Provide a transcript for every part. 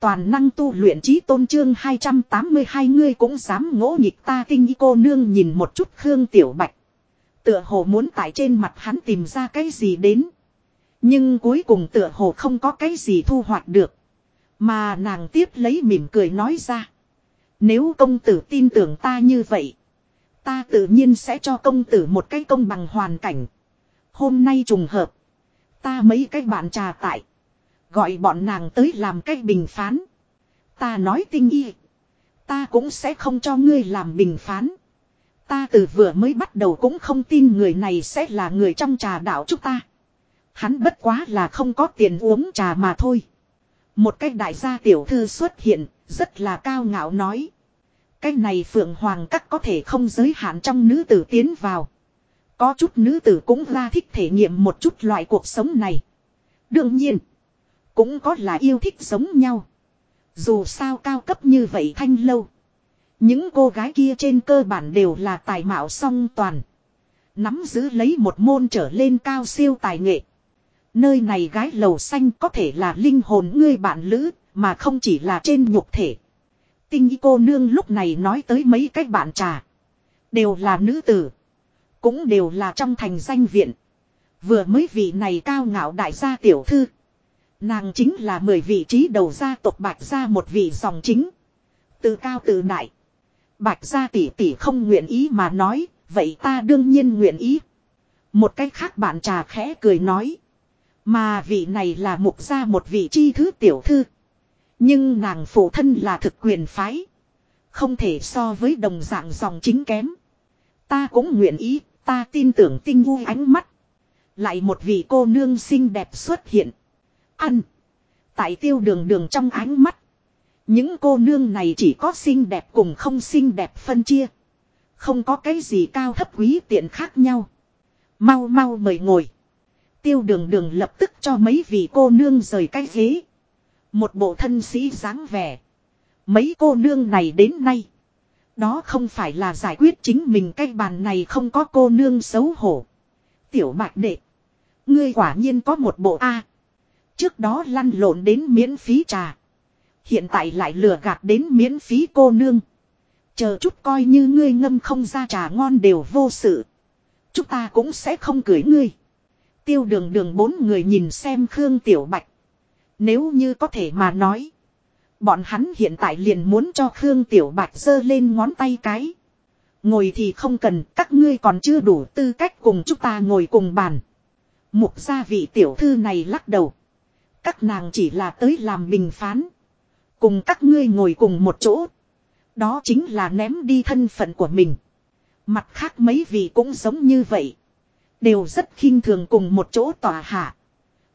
Toàn năng tu luyện trí tôn trương 282 ngươi cũng dám ngỗ nghịch ta kinh y cô nương nhìn một chút Khương Tiểu Bạch. Tựa hồ muốn tại trên mặt hắn tìm ra cái gì đến. Nhưng cuối cùng tựa hồ không có cái gì thu hoạch được. Mà nàng tiếp lấy mỉm cười nói ra. Nếu công tử tin tưởng ta như vậy. Ta tự nhiên sẽ cho công tử một cái công bằng hoàn cảnh. Hôm nay trùng hợp. Ta mấy cái bạn trà tại. Gọi bọn nàng tới làm cái bình phán. Ta nói tinh y. Ta cũng sẽ không cho ngươi làm bình phán. Ta từ vừa mới bắt đầu cũng không tin người này sẽ là người trong trà đạo chúng ta. Hắn bất quá là không có tiền uống trà mà thôi. Một cái đại gia tiểu thư xuất hiện, rất là cao ngạo nói. Cái này phượng hoàng các có thể không giới hạn trong nữ tử tiến vào. Có chút nữ tử cũng ra thích thể nghiệm một chút loại cuộc sống này. Đương nhiên, cũng có là yêu thích giống nhau. Dù sao cao cấp như vậy thanh lâu. Những cô gái kia trên cơ bản đều là tài mạo song toàn. Nắm giữ lấy một môn trở lên cao siêu tài nghệ. Nơi này gái lầu xanh có thể là linh hồn ngươi bạn lữ, mà không chỉ là trên nhục thể. Tinh y cô nương lúc này nói tới mấy cách bạn trà. Đều là nữ tử. Cũng đều là trong thành danh viện. Vừa mới vị này cao ngạo đại gia tiểu thư. Nàng chính là mười vị trí đầu gia tộc bạch gia một vị dòng chính. Từ cao từ đại. Bạch gia tỷ tỷ không nguyện ý mà nói, vậy ta đương nhiên nguyện ý. Một cách khác bạn trà khẽ cười nói. Mà vị này là mục gia một vị chi thứ tiểu thư. Nhưng nàng phụ thân là thực quyền phái. Không thể so với đồng dạng dòng chính kém. Ta cũng nguyện ý, ta tin tưởng tinh vui ánh mắt. Lại một vị cô nương xinh đẹp xuất hiện. Ăn. Tại tiêu đường đường trong ánh mắt. Những cô nương này chỉ có xinh đẹp cùng không xinh đẹp phân chia. Không có cái gì cao thấp quý tiện khác nhau. Mau mau mời ngồi. Tiêu đường đường lập tức cho mấy vị cô nương rời cái ghế. Một bộ thân sĩ dáng vẻ. Mấy cô nương này đến nay. Đó không phải là giải quyết chính mình cái bàn này không có cô nương xấu hổ. Tiểu mạc đệ. Ngươi quả nhiên có một bộ A. Trước đó lăn lộn đến miễn phí trà. Hiện tại lại lừa gạt đến miễn phí cô nương. Chờ chút coi như ngươi ngâm không ra trà ngon đều vô sự. Chúng ta cũng sẽ không cưới ngươi. Tiêu đường đường bốn người nhìn xem Khương Tiểu Bạch. Nếu như có thể mà nói. Bọn hắn hiện tại liền muốn cho Khương Tiểu Bạch giơ lên ngón tay cái. Ngồi thì không cần, các ngươi còn chưa đủ tư cách cùng chúng ta ngồi cùng bàn. Mục gia vị tiểu thư này lắc đầu. Các nàng chỉ là tới làm bình phán. Cùng các ngươi ngồi cùng một chỗ. Đó chính là ném đi thân phận của mình. Mặt khác mấy vị cũng giống như vậy. Đều rất khinh thường cùng một chỗ tòa hạ.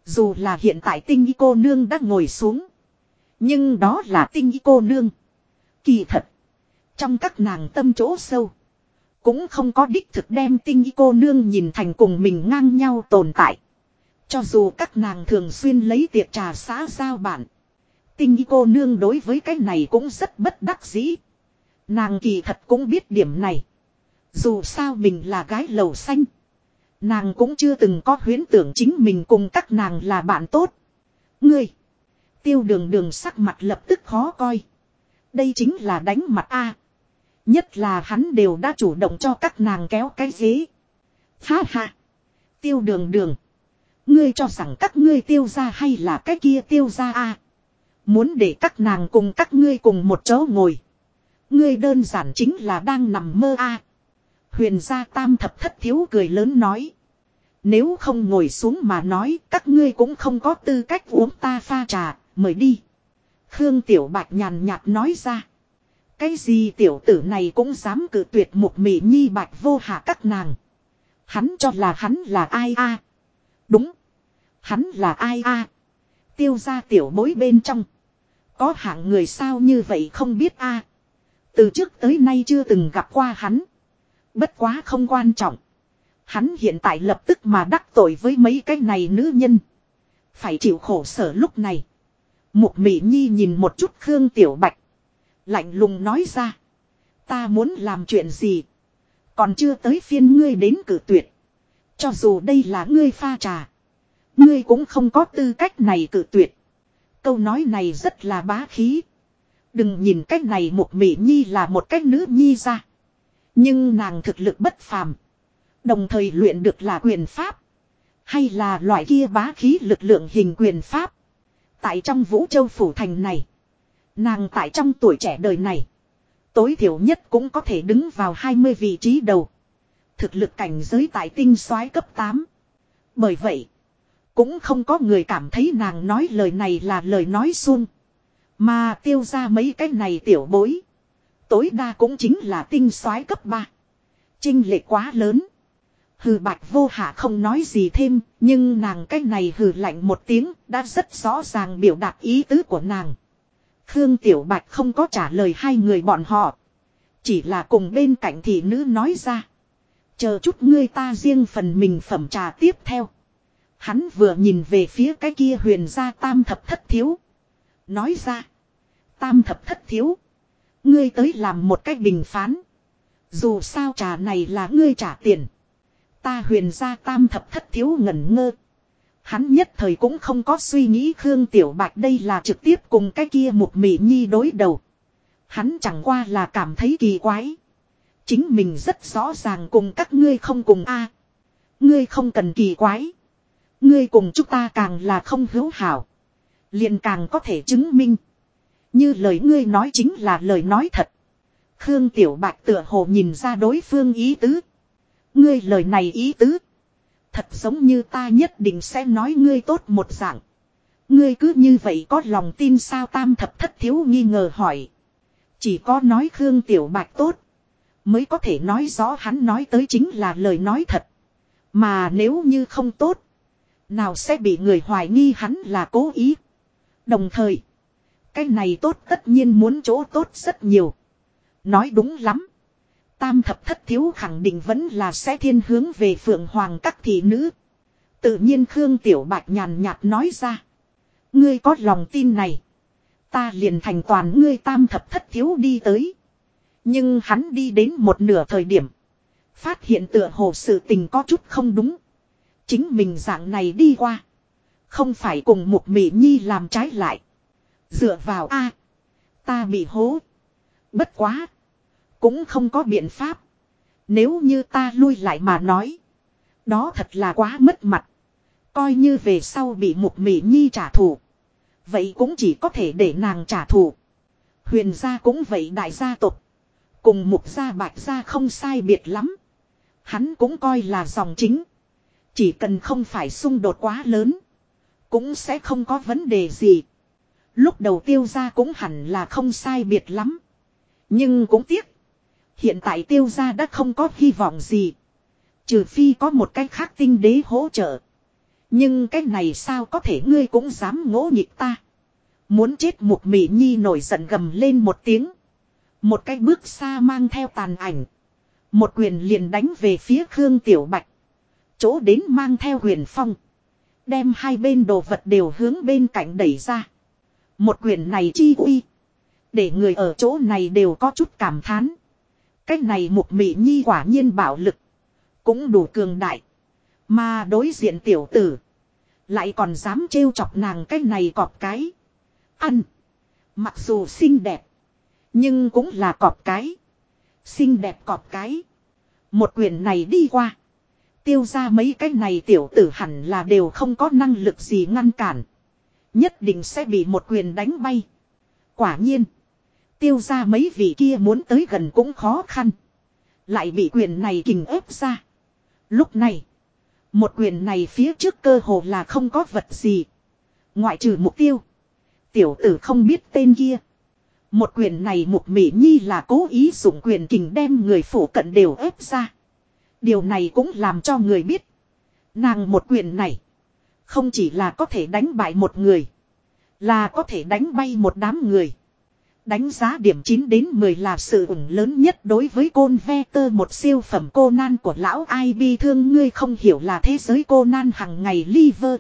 Dù là hiện tại tinh y cô nương đã ngồi xuống. Nhưng đó là tinh y cô nương. Kỳ thật. Trong các nàng tâm chỗ sâu. Cũng không có đích thực đem tinh y cô nương nhìn thành cùng mình ngang nhau tồn tại. Cho dù các nàng thường xuyên lấy tiệc trà xã giao bản. Tinh y cô nương đối với cái này cũng rất bất đắc dĩ. Nàng kỳ thật cũng biết điểm này. Dù sao mình là gái lầu xanh. Nàng cũng chưa từng có huyến tưởng chính mình cùng các nàng là bạn tốt. Ngươi. Tiêu đường đường sắc mặt lập tức khó coi. Đây chính là đánh mặt A. Nhất là hắn đều đã chủ động cho các nàng kéo cái ghế. Ha ha. Tiêu đường đường. Ngươi cho rằng các ngươi tiêu ra hay là cái kia tiêu ra A. Muốn để các nàng cùng các ngươi cùng một chỗ ngồi. Ngươi đơn giản chính là đang nằm mơ A. Huyền gia tam thập thất thiếu cười lớn nói. Nếu không ngồi xuống mà nói các ngươi cũng không có tư cách uống ta pha trà, mời đi. Khương Tiểu Bạch nhàn nhạt nói ra. Cái gì tiểu tử này cũng dám cử tuyệt một mỹ nhi bạch vô hạ các nàng. Hắn cho là hắn là ai a Đúng. Hắn là ai a Tiêu ra tiểu bối bên trong. Có hạng người sao như vậy không biết a Từ trước tới nay chưa từng gặp qua hắn. Bất quá không quan trọng. Hắn hiện tại lập tức mà đắc tội với mấy cái này nữ nhân. Phải chịu khổ sở lúc này. Mục Mỹ Nhi nhìn một chút Khương Tiểu Bạch. Lạnh lùng nói ra. Ta muốn làm chuyện gì. Còn chưa tới phiên ngươi đến cử tuyệt. Cho dù đây là ngươi pha trà. Ngươi cũng không có tư cách này cử tuyệt. Câu nói này rất là bá khí. Đừng nhìn cách này một mỹ nhi là một cách nữ nhi ra. Nhưng nàng thực lực bất phàm. Đồng thời luyện được là quyền pháp. Hay là loại kia bá khí lực lượng hình quyền pháp. Tại trong vũ châu phủ thành này. Nàng tại trong tuổi trẻ đời này. Tối thiểu nhất cũng có thể đứng vào 20 vị trí đầu. Thực lực cảnh giới tại tinh soái cấp 8. Bởi vậy. Cũng không có người cảm thấy nàng nói lời này là lời nói xuông. Mà tiêu ra mấy cái này tiểu bối. Tối đa cũng chính là tinh soái cấp 3. Trinh lệ quá lớn. Hừ bạch vô hạ không nói gì thêm, nhưng nàng cái này hừ lạnh một tiếng, đã rất rõ ràng biểu đạt ý tứ của nàng. Khương Tiểu Bạch không có trả lời hai người bọn họ. Chỉ là cùng bên cạnh thị nữ nói ra. Chờ chút ngươi ta riêng phần mình phẩm trà tiếp theo. Hắn vừa nhìn về phía cái kia huyền gia tam thập thất thiếu. Nói ra. Tam thập thất thiếu. Ngươi tới làm một cách bình phán. Dù sao trà này là ngươi trả tiền. Ta huyền gia tam thập thất thiếu ngẩn ngơ. Hắn nhất thời cũng không có suy nghĩ Khương Tiểu Bạch đây là trực tiếp cùng cái kia một mỹ nhi đối đầu. Hắn chẳng qua là cảm thấy kỳ quái. Chính mình rất rõ ràng cùng các ngươi không cùng a. Ngươi không cần kỳ quái. Ngươi cùng chúng ta càng là không hữu hảo. liền càng có thể chứng minh. Như lời ngươi nói chính là lời nói thật. Khương Tiểu Bạch tựa hồ nhìn ra đối phương ý tứ. Ngươi lời này ý tứ. Thật giống như ta nhất định sẽ nói ngươi tốt một dạng. Ngươi cứ như vậy có lòng tin sao tam thập thất thiếu nghi ngờ hỏi. Chỉ có nói Khương Tiểu Bạch tốt. Mới có thể nói rõ hắn nói tới chính là lời nói thật. Mà nếu như không tốt. Nào sẽ bị người hoài nghi hắn là cố ý. Đồng thời. Cái này tốt tất nhiên muốn chỗ tốt rất nhiều. Nói đúng lắm. Tam thập thất thiếu khẳng định vẫn là sẽ thiên hướng về phượng hoàng các thị nữ. Tự nhiên Khương Tiểu Bạch nhàn nhạt nói ra. Ngươi có lòng tin này. Ta liền thành toàn ngươi tam thập thất thiếu đi tới. Nhưng hắn đi đến một nửa thời điểm. Phát hiện tựa hồ sự tình có chút không đúng. Chính mình dạng này đi qua. Không phải cùng một mỹ nhi làm trái lại. Dựa vào a Ta bị hố. Bất quá. Cũng không có biện pháp. Nếu như ta lui lại mà nói. Đó thật là quá mất mặt. Coi như về sau bị một mỹ nhi trả thù. Vậy cũng chỉ có thể để nàng trả thù. Huyền gia cũng vậy đại gia tộc. Cùng mục gia bạch gia không sai biệt lắm. Hắn cũng coi là dòng chính. Chỉ cần không phải xung đột quá lớn. Cũng sẽ không có vấn đề gì. Lúc đầu tiêu gia cũng hẳn là không sai biệt lắm. Nhưng cũng tiếc. Hiện tại tiêu gia đã không có hy vọng gì. Trừ phi có một cách khác tinh đế hỗ trợ. Nhưng cái này sao có thể ngươi cũng dám ngỗ nhịp ta. Muốn chết một mỹ nhi nổi giận gầm lên một tiếng. Một cái bước xa mang theo tàn ảnh. Một quyền liền đánh về phía Khương Tiểu Bạch. Chỗ đến mang theo huyền phong. Đem hai bên đồ vật đều hướng bên cạnh đẩy ra. Một quyền này chi uy. Để người ở chỗ này đều có chút cảm thán. Cái này một mỹ nhi quả nhiên bảo lực. Cũng đủ cường đại. Mà đối diện tiểu tử. Lại còn dám trêu chọc nàng cái này cọp cái. Ăn. Mặc dù xinh đẹp. Nhưng cũng là cọp cái. Xinh đẹp cọp cái. Một quyền này đi qua. Tiêu ra mấy cái này tiểu tử hẳn là đều không có năng lực gì ngăn cản. Nhất định sẽ bị một quyền đánh bay. Quả nhiên. Tiêu ra mấy vị kia muốn tới gần cũng khó khăn. Lại bị quyền này kình ép ra. Lúc này. Một quyền này phía trước cơ hồ là không có vật gì. Ngoại trừ mục tiêu. Tiểu tử không biết tên kia. Một quyền này mục mỹ nhi là cố ý dùng quyền kình đem người phủ cận đều ép ra. Điều này cũng làm cho người biết. Nàng một quyền này. Không chỉ là có thể đánh bại một người. Là có thể đánh bay một đám người. Đánh giá điểm 9 đến 10 là sự ủng lớn nhất đối với côn ve tơ, một siêu phẩm cô nan của lão ai bi thương ngươi không hiểu là thế giới cô nan hằng ngày liver.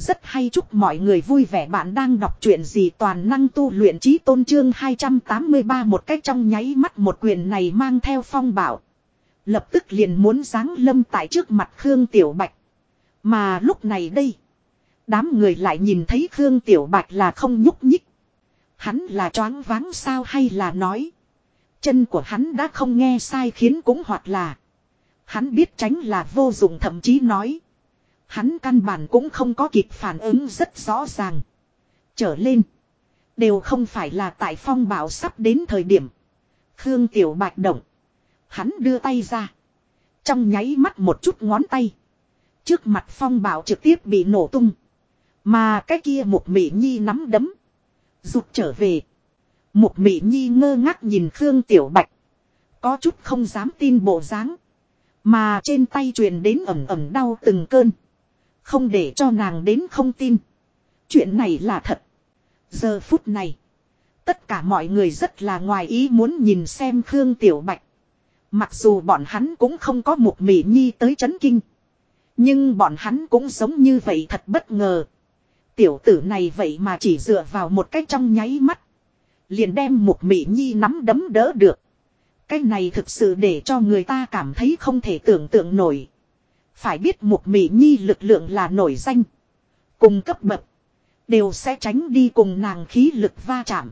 Rất hay chúc mọi người vui vẻ bạn đang đọc truyện gì toàn năng tu luyện trí tôn trương 283 một cách trong nháy mắt, một quyền này mang theo phong bảo. Lập tức liền muốn giáng lâm tại trước mặt Khương Tiểu Bạch. Mà lúc này đây. Đám người lại nhìn thấy Khương Tiểu Bạch là không nhúc nhích. Hắn là choáng váng sao hay là nói. Chân của hắn đã không nghe sai khiến cũng hoặc là. Hắn biết tránh là vô dụng, thậm chí nói. Hắn căn bản cũng không có kịp phản ứng rất rõ ràng. Trở lên. Đều không phải là tại phong bảo sắp đến thời điểm. Khương Tiểu Bạch động. Hắn đưa tay ra. Trong nháy mắt một chút ngón tay. Trước mặt phong bảo trực tiếp bị nổ tung. Mà cái kia một mỹ nhi nắm đấm. Rụt trở về. Một mỹ nhi ngơ ngác nhìn Khương Tiểu Bạch. Có chút không dám tin bộ dáng. Mà trên tay truyền đến ẩm ẩm đau từng cơn. Không để cho nàng đến không tin. Chuyện này là thật. Giờ phút này. Tất cả mọi người rất là ngoài ý muốn nhìn xem Khương Tiểu Bạch. Mặc dù bọn hắn cũng không có một mỹ nhi tới chấn kinh. Nhưng bọn hắn cũng giống như vậy thật bất ngờ. Tiểu tử này vậy mà chỉ dựa vào một cách trong nháy mắt. Liền đem một mỹ nhi nắm đấm đỡ được. Cái này thực sự để cho người ta cảm thấy không thể tưởng tượng nổi. Phải biết mục mỹ nhi lực lượng là nổi danh. Cùng cấp bậc. Đều sẽ tránh đi cùng nàng khí lực va chạm.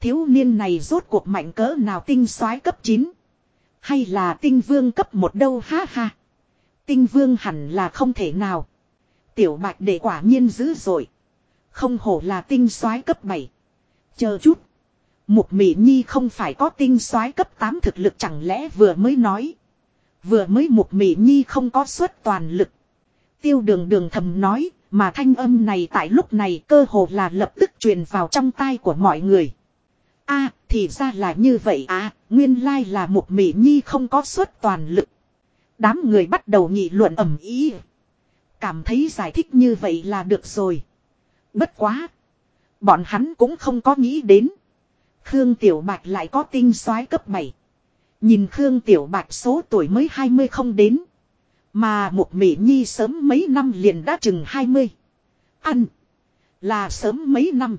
Thiếu niên này rốt cuộc mạnh cỡ nào tinh soái cấp 9. Hay là tinh vương cấp một đâu ha ha. Tinh vương hẳn là không thể nào. Tiểu bạch để quả nhiên dữ rồi. Không hổ là tinh soái cấp 7. Chờ chút. Mục Mỹ Nhi không phải có tinh soái cấp 8 thực lực chẳng lẽ vừa mới nói. Vừa mới Mục Mỹ Nhi không có suất toàn lực. Tiêu đường đường thầm nói, mà thanh âm này tại lúc này cơ hồ là lập tức truyền vào trong tai của mọi người. a thì ra là như vậy à, nguyên lai là Mục Mỹ Nhi không có suất toàn lực. Đám người bắt đầu nghị luận ẩm ý. Cảm thấy giải thích như vậy là được rồi. Bất quá. Bọn hắn cũng không có nghĩ đến. Khương Tiểu Bạch lại có tinh soái cấp 7. Nhìn Khương Tiểu Bạch số tuổi mới 20 không đến. Mà một mỹ nhi sớm mấy năm liền đã chừng 20. Ăn. Là sớm mấy năm.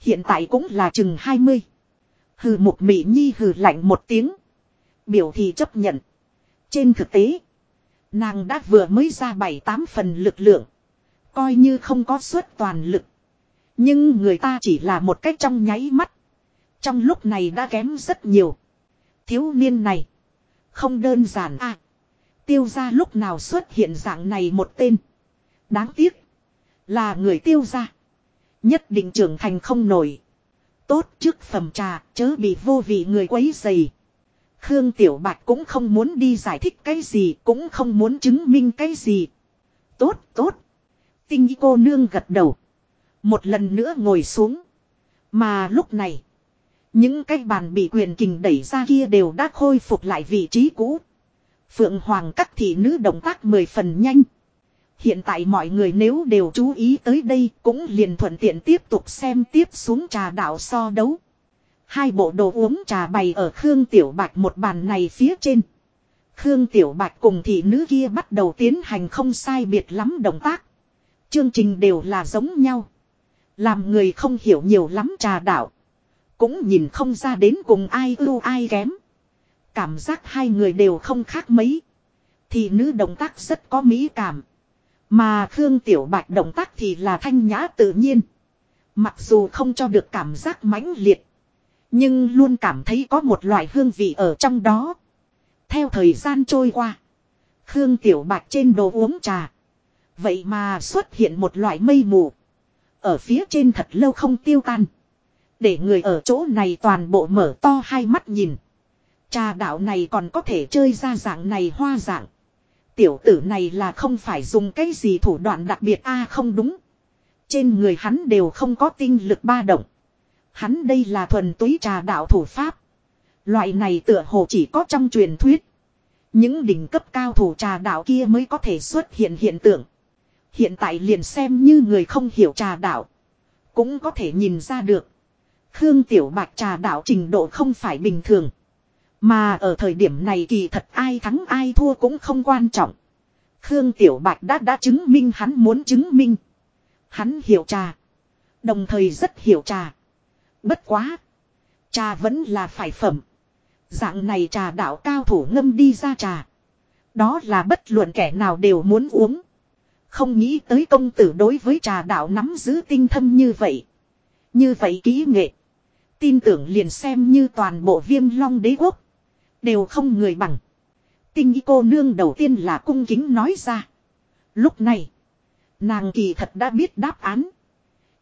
Hiện tại cũng là chừng 20. Hừ một mỹ nhi hừ lạnh một tiếng. Biểu thì chấp nhận. Trên thực tế. Nàng đã vừa mới ra 7-8 phần lực lượng. Coi như không có suất toàn lực. Nhưng người ta chỉ là một cách trong nháy mắt. Trong lúc này đã kém rất nhiều. Thiếu niên này. Không đơn giản à. Tiêu gia lúc nào xuất hiện dạng này một tên. Đáng tiếc. Là người tiêu gia Nhất định trưởng thành không nổi. Tốt trước phẩm trà chớ bị vô vị người quấy dày. Khương Tiểu Bạch cũng không muốn đi giải thích cái gì, cũng không muốn chứng minh cái gì. Tốt, tốt. Tinh cô nương gật đầu. Một lần nữa ngồi xuống. Mà lúc này, những cái bàn bị quyền kình đẩy ra kia đều đã khôi phục lại vị trí cũ. Phượng Hoàng các thị nữ động tác mười phần nhanh. Hiện tại mọi người nếu đều chú ý tới đây cũng liền thuận tiện tiếp tục xem tiếp xuống trà đạo so đấu. Hai bộ đồ uống trà bày ở Khương Tiểu Bạch một bàn này phía trên. Khương Tiểu Bạch cùng thị nữ kia bắt đầu tiến hành không sai biệt lắm động tác. Chương trình đều là giống nhau. Làm người không hiểu nhiều lắm trà đạo. Cũng nhìn không ra đến cùng ai ưu ai kém. Cảm giác hai người đều không khác mấy. thì nữ động tác rất có mỹ cảm. Mà Khương Tiểu Bạch động tác thì là thanh nhã tự nhiên. Mặc dù không cho được cảm giác mãnh liệt. Nhưng luôn cảm thấy có một loại hương vị ở trong đó. Theo thời gian trôi qua. Khương Tiểu Bạch trên đồ uống trà. Vậy mà xuất hiện một loại mây mù. Ở phía trên thật lâu không tiêu tan. Để người ở chỗ này toàn bộ mở to hai mắt nhìn. Trà đạo này còn có thể chơi ra dạng này hoa dạng. Tiểu tử này là không phải dùng cái gì thủ đoạn đặc biệt a à, không đúng. Trên người hắn đều không có tinh lực ba động. Hắn đây là thuần túy trà đạo thủ pháp. Loại này tựa hồ chỉ có trong truyền thuyết. Những đỉnh cấp cao thủ trà đạo kia mới có thể xuất hiện hiện tượng. Hiện tại liền xem như người không hiểu trà đạo. Cũng có thể nhìn ra được. Khương Tiểu Bạch trà đạo trình độ không phải bình thường. Mà ở thời điểm này kỳ thật ai thắng ai thua cũng không quan trọng. Khương Tiểu Bạch đã đã chứng minh hắn muốn chứng minh. Hắn hiểu trà. Đồng thời rất hiểu trà. Bất quá. Trà vẫn là phải phẩm. Dạng này trà đạo cao thủ ngâm đi ra trà. Đó là bất luận kẻ nào đều muốn uống. Không nghĩ tới công tử đối với trà đạo nắm giữ tinh thâm như vậy. Như vậy kỹ nghệ. Tin tưởng liền xem như toàn bộ viêm long đế quốc. Đều không người bằng. Tinh y cô nương đầu tiên là cung kính nói ra. Lúc này. Nàng kỳ thật đã biết đáp án.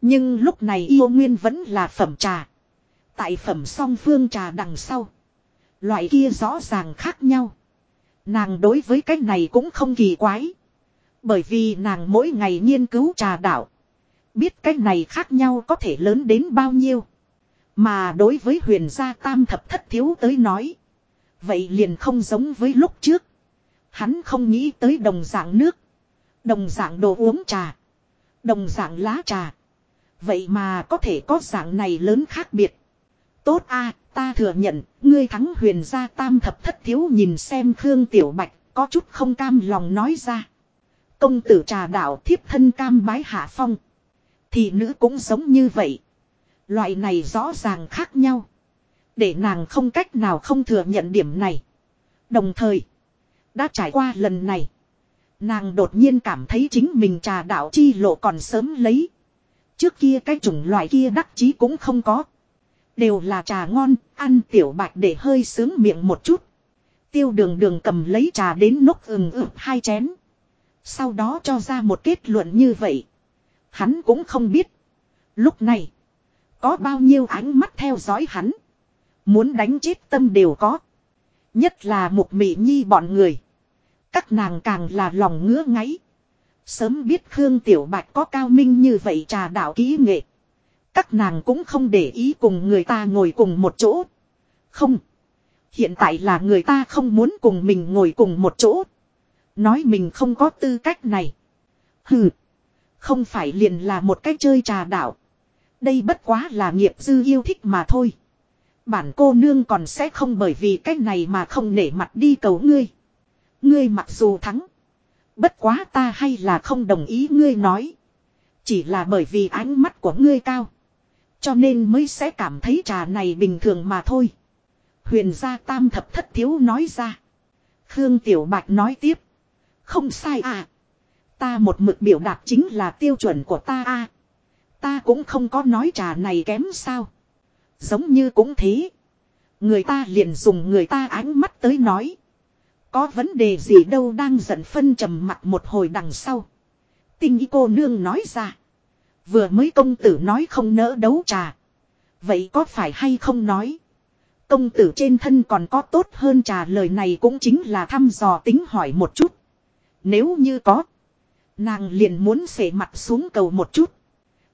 Nhưng lúc này yêu nguyên vẫn là phẩm trà. Tại phẩm song phương trà đằng sau. Loại kia rõ ràng khác nhau. Nàng đối với cái này cũng không kỳ quái. Bởi vì nàng mỗi ngày nghiên cứu trà đạo. Biết cái này khác nhau có thể lớn đến bao nhiêu. Mà đối với huyền gia tam thập thất thiếu tới nói. Vậy liền không giống với lúc trước. Hắn không nghĩ tới đồng dạng nước. Đồng dạng đồ uống trà. Đồng dạng lá trà. Vậy mà có thể có dạng này lớn khác biệt. Tốt a ta thừa nhận, ngươi thắng huyền gia tam thập thất thiếu nhìn xem Khương Tiểu Bạch, có chút không cam lòng nói ra. Công tử trà đạo thiếp thân cam bái hạ phong. Thì nữ cũng giống như vậy. Loại này rõ ràng khác nhau. Để nàng không cách nào không thừa nhận điểm này. Đồng thời, đã trải qua lần này. Nàng đột nhiên cảm thấy chính mình trà đạo chi lộ còn sớm lấy. Trước kia cái chủng loại kia đắc chí cũng không có. Đều là trà ngon, ăn tiểu bạch để hơi sướng miệng một chút. Tiêu đường đường cầm lấy trà đến nốc ừng ực hai chén. Sau đó cho ra một kết luận như vậy. Hắn cũng không biết. Lúc này, có bao nhiêu ánh mắt theo dõi hắn. Muốn đánh chết tâm đều có. Nhất là một mỹ nhi bọn người. Các nàng càng là lòng ngứa ngáy. Sớm biết Khương Tiểu Bạch có cao minh như vậy trà đạo kỹ nghệ. Các nàng cũng không để ý cùng người ta ngồi cùng một chỗ. Không. Hiện tại là người ta không muốn cùng mình ngồi cùng một chỗ. Nói mình không có tư cách này. Hừ. Không phải liền là một cách chơi trà đạo. Đây bất quá là nghiệp dư yêu thích mà thôi. Bản cô nương còn sẽ không bởi vì cách này mà không nể mặt đi cầu ngươi. Ngươi mặc dù thắng. Bất quá ta hay là không đồng ý ngươi nói. Chỉ là bởi vì ánh mắt của ngươi cao. Cho nên mới sẽ cảm thấy trà này bình thường mà thôi. Huyền gia tam thập thất thiếu nói ra. Khương Tiểu Bạch nói tiếp. Không sai à. Ta một mực biểu đạt chính là tiêu chuẩn của ta à. Ta cũng không có nói trà này kém sao. Giống như cũng thế. Người ta liền dùng người ta ánh mắt tới nói. Có vấn đề gì đâu đang giận phân trầm mặt một hồi đằng sau. Tinh ý cô nương nói ra. Vừa mới công tử nói không nỡ đấu trà. Vậy có phải hay không nói? Công tử trên thân còn có tốt hơn trà lời này cũng chính là thăm dò tính hỏi một chút. Nếu như có. Nàng liền muốn xể mặt xuống cầu một chút.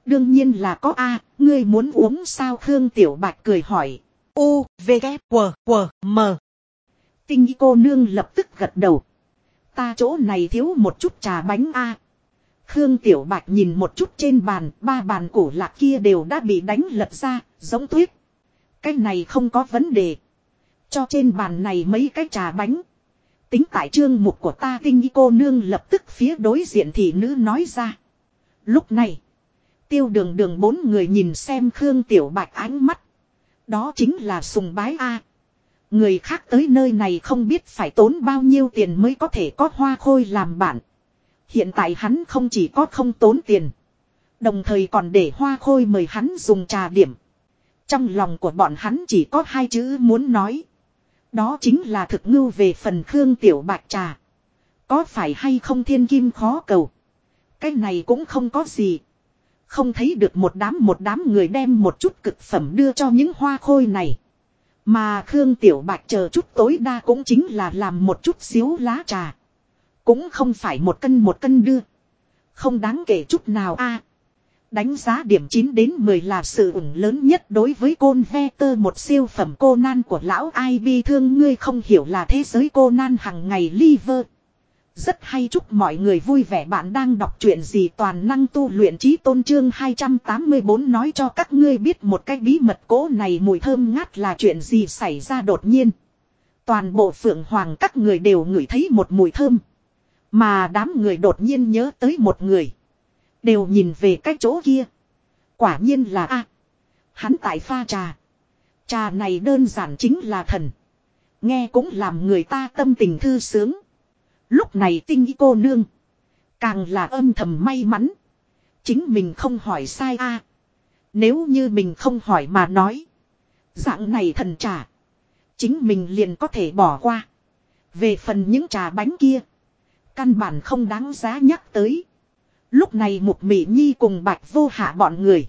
Đương nhiên là có A, ngươi muốn uống sao Khương Tiểu Bạch cười hỏi. U, V, K, W, W, M. Tinh cô nương lập tức gật đầu. Ta chỗ này thiếu một chút trà bánh A. Khương Tiểu Bạch nhìn một chút trên bàn, ba bàn cổ lạc kia đều đã bị đánh lật ra, giống tuyết. Cái này không có vấn đề. Cho trên bàn này mấy cái trà bánh. Tính tại trương mục của ta tinh cô nương lập tức phía đối diện thị nữ nói ra. Lúc này, tiêu đường đường bốn người nhìn xem Khương Tiểu Bạch ánh mắt. Đó chính là sùng bái A. Người khác tới nơi này không biết phải tốn bao nhiêu tiền mới có thể có hoa khôi làm bạn. Hiện tại hắn không chỉ có không tốn tiền. Đồng thời còn để hoa khôi mời hắn dùng trà điểm. Trong lòng của bọn hắn chỉ có hai chữ muốn nói. Đó chính là thực ngưu về phần Khương Tiểu Bạch trà. Có phải hay không thiên kim khó cầu. Cái này cũng không có gì. Không thấy được một đám một đám người đem một chút cực phẩm đưa cho những hoa khôi này. Mà Khương Tiểu Bạch chờ chút tối đa cũng chính là làm một chút xíu lá trà. Cũng không phải một cân một cân đưa. Không đáng kể chút nào a. đánh giá điểm 9 đến 10 là sự ủng lớn nhất đối với côn ve tơ, một siêu phẩm cô nan của lão ai bi thương ngươi không hiểu là thế giới cô nan hằng ngày liver. Rất hay chúc mọi người vui vẻ bạn đang đọc chuyện gì toàn năng tu luyện trí tôn trương 284 nói cho các ngươi biết một cái bí mật cố này mùi thơm ngát là chuyện gì xảy ra đột nhiên. Toàn bộ phượng hoàng các người đều ngửi thấy một mùi thơm. Mà đám người đột nhiên nhớ tới một người. Đều nhìn về cái chỗ kia. Quả nhiên là A. hắn tại pha trà. Trà này đơn giản chính là thần. Nghe cũng làm người ta tâm tình thư sướng. Lúc này tinh y cô nương. Càng là âm thầm may mắn. Chính mình không hỏi sai a Nếu như mình không hỏi mà nói. Dạng này thần trả Chính mình liền có thể bỏ qua. Về phần những trà bánh kia. Căn bản không đáng giá nhắc tới. Lúc này Mục Mỹ Nhi cùng Bạch Vô Hạ bọn người.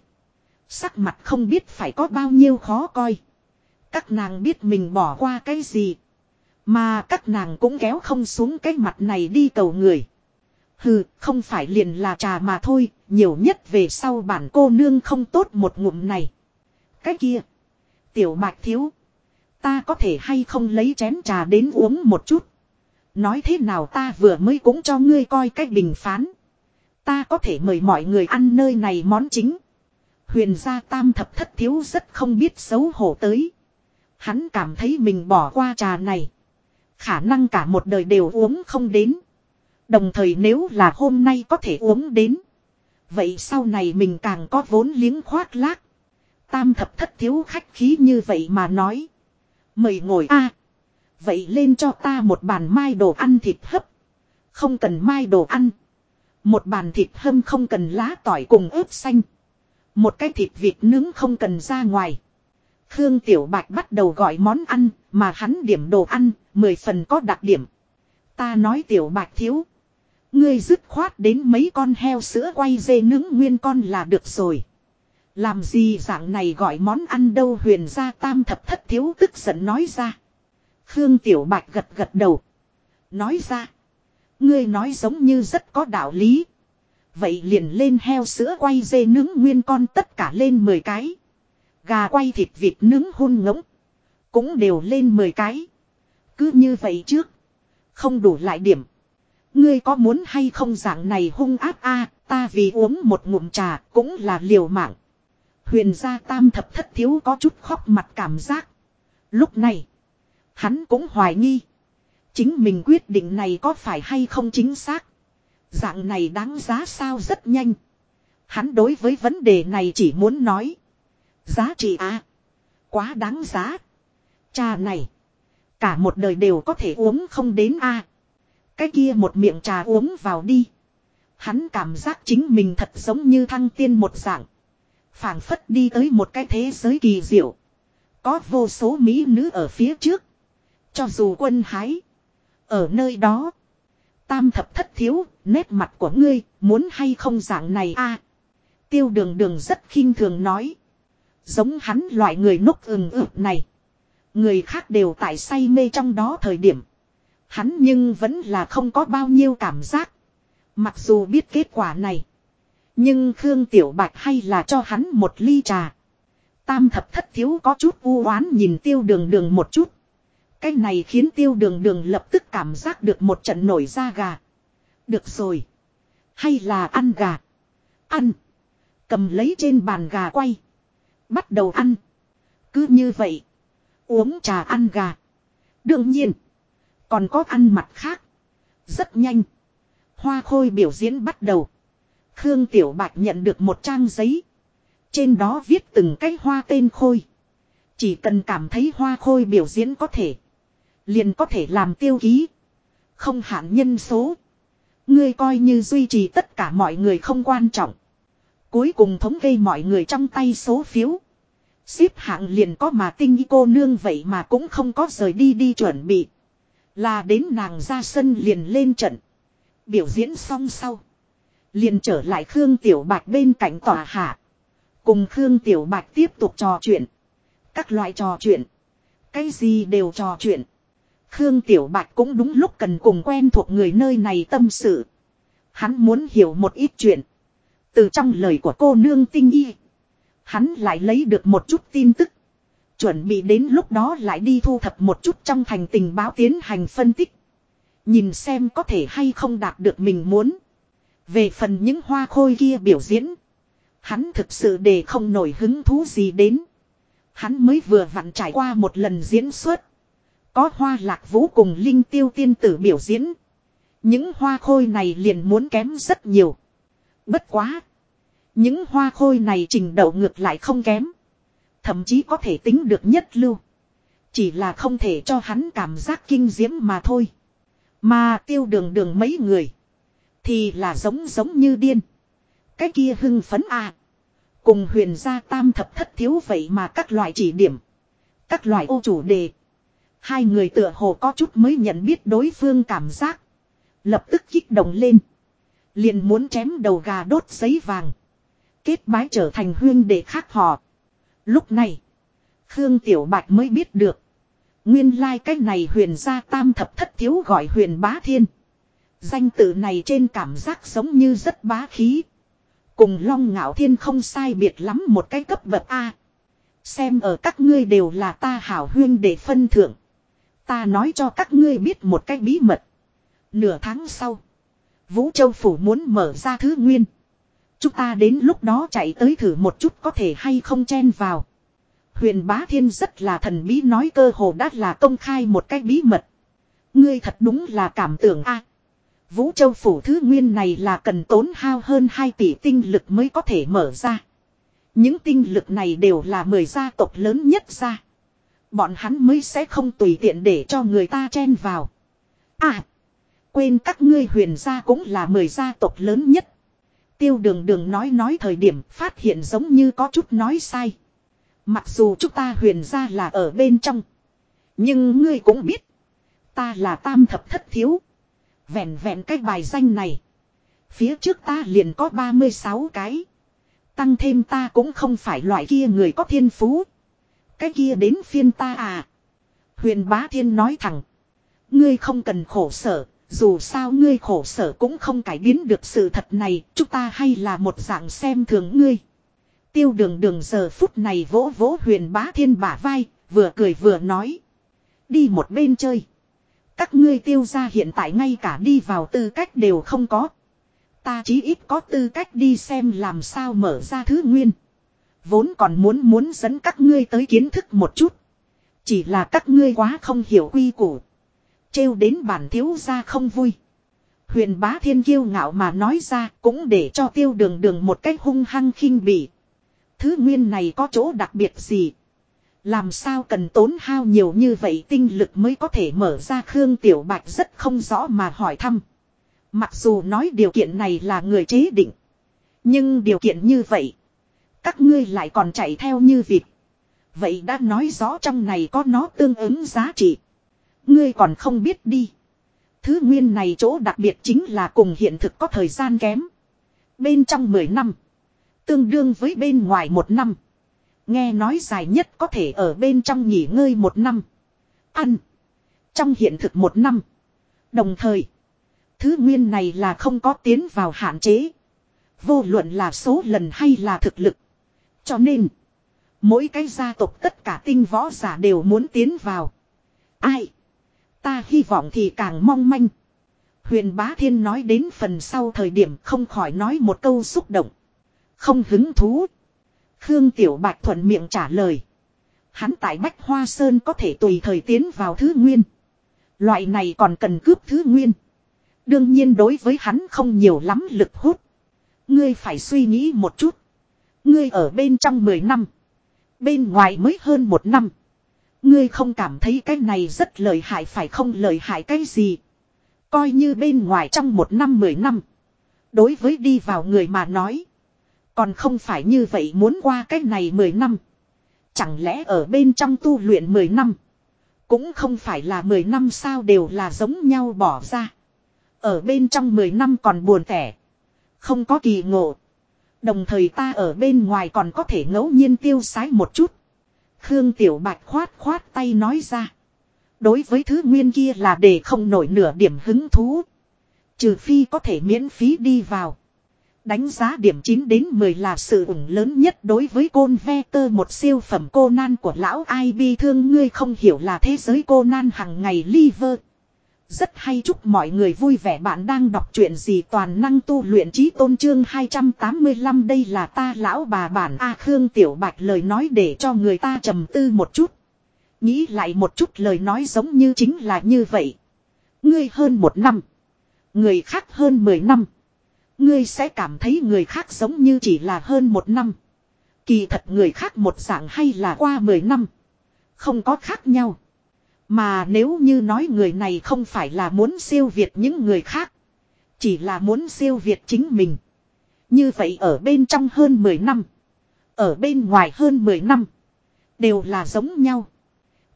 Sắc mặt không biết phải có bao nhiêu khó coi. Các nàng biết mình bỏ qua cái gì. Mà các nàng cũng kéo không xuống cái mặt này đi cầu người. Hừ, không phải liền là trà mà thôi, nhiều nhất về sau bản cô nương không tốt một ngụm này. Cái kia. Tiểu bạch thiếu. Ta có thể hay không lấy chén trà đến uống một chút. Nói thế nào ta vừa mới cũng cho ngươi coi cách bình phán. Ta có thể mời mọi người ăn nơi này món chính. Huyền gia tam thập thất thiếu rất không biết xấu hổ tới. Hắn cảm thấy mình bỏ qua trà này. Khả năng cả một đời đều uống không đến. Đồng thời nếu là hôm nay có thể uống đến. Vậy sau này mình càng có vốn liếng khoác lác. Tam thập thất thiếu khách khí như vậy mà nói. Mời ngồi a Vậy lên cho ta một bàn mai đồ ăn thịt hấp. Không cần mai đồ ăn. Một bàn thịt hâm không cần lá tỏi cùng ướp xanh. Một cái thịt vịt nướng không cần ra ngoài. Khương Tiểu Bạch bắt đầu gọi món ăn, mà hắn điểm đồ ăn, mười phần có đặc điểm. Ta nói Tiểu Bạch thiếu. Ngươi dứt khoát đến mấy con heo sữa quay dê nướng nguyên con là được rồi. Làm gì dạng này gọi món ăn đâu huyền ra tam thập thất thiếu tức giận nói ra. Khương Tiểu Bạch gật gật đầu. Nói ra. Ngươi nói giống như rất có đạo lý. Vậy liền lên heo sữa quay dê nướng nguyên con tất cả lên 10 cái. Gà quay thịt vịt nướng hôn ngỗng. Cũng đều lên 10 cái. Cứ như vậy trước. Không đủ lại điểm. Ngươi có muốn hay không dạng này hung áp a, ta vì uống một ngụm trà cũng là liều mạng. Huyền gia tam thập thất thiếu có chút khóc mặt cảm giác. Lúc này. Hắn cũng hoài nghi. Chính mình quyết định này có phải hay không chính xác. Dạng này đáng giá sao rất nhanh. Hắn đối với vấn đề này chỉ muốn nói. Giá trị à. Quá đáng giá. Trà này. Cả một đời đều có thể uống không đến a Cái kia một miệng trà uống vào đi. Hắn cảm giác chính mình thật giống như thăng tiên một dạng. phảng phất đi tới một cái thế giới kỳ diệu. Có vô số mỹ nữ ở phía trước. Cho dù quân hái. Ở nơi đó. Tam thập thất thiếu, nét mặt của ngươi, muốn hay không dạng này a Tiêu đường đường rất khinh thường nói. Giống hắn loại người nốc ừng ực này. Người khác đều tại say mê trong đó thời điểm. Hắn nhưng vẫn là không có bao nhiêu cảm giác. Mặc dù biết kết quả này. Nhưng Khương Tiểu Bạch hay là cho hắn một ly trà. Tam thập thất thiếu có chút u oán nhìn tiêu đường đường một chút. Cái này khiến tiêu đường đường lập tức cảm giác được một trận nổi da gà. Được rồi. Hay là ăn gà. Ăn. Cầm lấy trên bàn gà quay. Bắt đầu ăn. Cứ như vậy. Uống trà ăn gà. Đương nhiên. Còn có ăn mặt khác. Rất nhanh. Hoa khôi biểu diễn bắt đầu. Khương Tiểu Bạch nhận được một trang giấy. Trên đó viết từng cái hoa tên khôi. Chỉ cần cảm thấy hoa khôi biểu diễn có thể. Liền có thể làm tiêu ký. Không hạn nhân số. Ngươi coi như duy trì tất cả mọi người không quan trọng. Cuối cùng thống kê mọi người trong tay số phiếu. Xếp hạng liền có mà tinh cô nương vậy mà cũng không có rời đi đi chuẩn bị. Là đến nàng ra sân liền lên trận. Biểu diễn xong sau. Liền trở lại Khương Tiểu Bạch bên cạnh tòa hạ. Cùng Khương Tiểu Bạch tiếp tục trò chuyện. Các loại trò chuyện. Cái gì đều trò chuyện. Khương Tiểu Bạch cũng đúng lúc cần cùng quen thuộc người nơi này tâm sự. Hắn muốn hiểu một ít chuyện. Từ trong lời của cô nương tinh y. Hắn lại lấy được một chút tin tức. Chuẩn bị đến lúc đó lại đi thu thập một chút trong thành tình báo tiến hành phân tích. Nhìn xem có thể hay không đạt được mình muốn. Về phần những hoa khôi kia biểu diễn. Hắn thực sự để không nổi hứng thú gì đến. Hắn mới vừa vặn trải qua một lần diễn xuất. Có hoa lạc vũ cùng linh tiêu tiên tử biểu diễn. Những hoa khôi này liền muốn kém rất nhiều. Bất quá. Những hoa khôi này trình độ ngược lại không kém. Thậm chí có thể tính được nhất lưu. Chỉ là không thể cho hắn cảm giác kinh diễm mà thôi. Mà tiêu đường đường mấy người. Thì là giống giống như điên. Cái kia hưng phấn à. Cùng huyền gia tam thập thất thiếu vậy mà các loại chỉ điểm. Các loại ô chủ đề. Hai người tựa hồ có chút mới nhận biết đối phương cảm giác. Lập tức kích động lên. Liền muốn chém đầu gà đốt giấy vàng. Kết bái trở thành huyên để khác họ. Lúc này. Khương Tiểu Bạch mới biết được. Nguyên lai like cách này huyền gia tam thập thất thiếu gọi huyền bá thiên. Danh tự này trên cảm giác giống như rất bá khí. Cùng long ngạo thiên không sai biệt lắm một cái cấp bậc A. Xem ở các ngươi đều là ta hảo huyên để phân thưởng. Ta nói cho các ngươi biết một cái bí mật. Nửa tháng sau. Vũ Châu Phủ muốn mở ra thứ nguyên. Chúng ta đến lúc đó chạy tới thử một chút có thể hay không chen vào. Huyền Bá Thiên rất là thần bí nói cơ hồ đã là công khai một cái bí mật. Ngươi thật đúng là cảm tưởng a. Vũ Châu Phủ thứ nguyên này là cần tốn hao hơn 2 tỷ tinh lực mới có thể mở ra. Những tinh lực này đều là 10 gia tộc lớn nhất ra. Bọn hắn mới sẽ không tùy tiện để cho người ta chen vào. À! Quên các ngươi huyền gia cũng là 10 gia tộc lớn nhất. Tiêu đường đường nói nói thời điểm phát hiện giống như có chút nói sai. Mặc dù chúng ta huyền gia là ở bên trong. Nhưng ngươi cũng biết. Ta là tam thập thất thiếu. Vẹn vẹn cái bài danh này. Phía trước ta liền có 36 cái. Tăng thêm ta cũng không phải loại kia người có thiên phú. Cái kia đến phiên ta à. Huyền bá thiên nói thẳng. Ngươi không cần khổ sở. Dù sao ngươi khổ sở cũng không cải biến được sự thật này. Chúng ta hay là một dạng xem thường ngươi. Tiêu đường đường giờ phút này vỗ vỗ huyền bá thiên bả vai. Vừa cười vừa nói. Đi một bên chơi. Các ngươi tiêu ra hiện tại ngay cả đi vào tư cách đều không có. Ta chí ít có tư cách đi xem làm sao mở ra thứ nguyên. Vốn còn muốn muốn dẫn các ngươi tới kiến thức một chút. Chỉ là các ngươi quá không hiểu quy củ trêu đến bản thiếu gia không vui. Huyền bá thiên kiêu ngạo mà nói ra cũng để cho tiêu đường đường một cách hung hăng khinh bỉ. Thứ nguyên này có chỗ đặc biệt gì? Làm sao cần tốn hao nhiều như vậy tinh lực mới có thể mở ra Khương Tiểu Bạch rất không rõ mà hỏi thăm. Mặc dù nói điều kiện này là người chế định. Nhưng điều kiện như vậy. Các ngươi lại còn chạy theo như vịt. Vậy đã nói rõ trong này có nó tương ứng giá trị. Ngươi còn không biết đi. Thứ nguyên này chỗ đặc biệt chính là cùng hiện thực có thời gian kém. Bên trong 10 năm. Tương đương với bên ngoài một năm. Nghe nói dài nhất có thể ở bên trong nghỉ ngơi một năm. Ăn. Trong hiện thực một năm. Đồng thời. Thứ nguyên này là không có tiến vào hạn chế. Vô luận là số lần hay là thực lực. Cho nên. Mỗi cái gia tộc tất cả tinh võ giả đều muốn tiến vào. Ai. Ta hy vọng thì càng mong manh. Huyền bá thiên nói đến phần sau thời điểm không khỏi nói một câu xúc động. Không hứng thú. Khương Tiểu Bạch thuận miệng trả lời. Hắn tại Bách Hoa Sơn có thể tùy thời tiến vào thứ nguyên. Loại này còn cần cướp thứ nguyên. Đương nhiên đối với hắn không nhiều lắm lực hút. Ngươi phải suy nghĩ một chút. Ngươi ở bên trong 10 năm. Bên ngoài mới hơn một năm. Ngươi không cảm thấy cái này rất lợi hại phải không lợi hại cái gì. Coi như bên ngoài trong một năm, mười năm. Đối với đi vào người mà nói. Còn không phải như vậy muốn qua cái này 10 năm. Chẳng lẽ ở bên trong tu luyện 10 năm. Cũng không phải là 10 năm sao đều là giống nhau bỏ ra. Ở bên trong 10 năm còn buồn tẻ. Không có kỳ ngộ. Đồng thời ta ở bên ngoài còn có thể ngẫu nhiên tiêu sái một chút. Khương Tiểu Bạch khoát khoát tay nói ra. Đối với thứ nguyên kia là để không nổi nửa điểm hứng thú. Trừ phi có thể miễn phí đi vào. Đánh giá điểm 9 đến 10 là sự ủng lớn nhất đối với côn ve tơ, một siêu phẩm cô nan của lão ai bi thương ngươi không hiểu là thế giới cô nan hằng ngày liver. Rất hay chúc mọi người vui vẻ bạn đang đọc truyện gì toàn năng tu luyện trí tôn trương 285 đây là ta lão bà bản A Khương Tiểu Bạch lời nói để cho người ta trầm tư một chút. Nghĩ lại một chút lời nói giống như chính là như vậy. Ngươi hơn một năm. Người khác hơn 10 năm. Ngươi sẽ cảm thấy người khác giống như chỉ là hơn một năm. Kỳ thật người khác một dạng hay là qua 10 năm. Không có khác nhau. Mà nếu như nói người này không phải là muốn siêu việt những người khác. Chỉ là muốn siêu việt chính mình. Như vậy ở bên trong hơn 10 năm. Ở bên ngoài hơn 10 năm. Đều là giống nhau.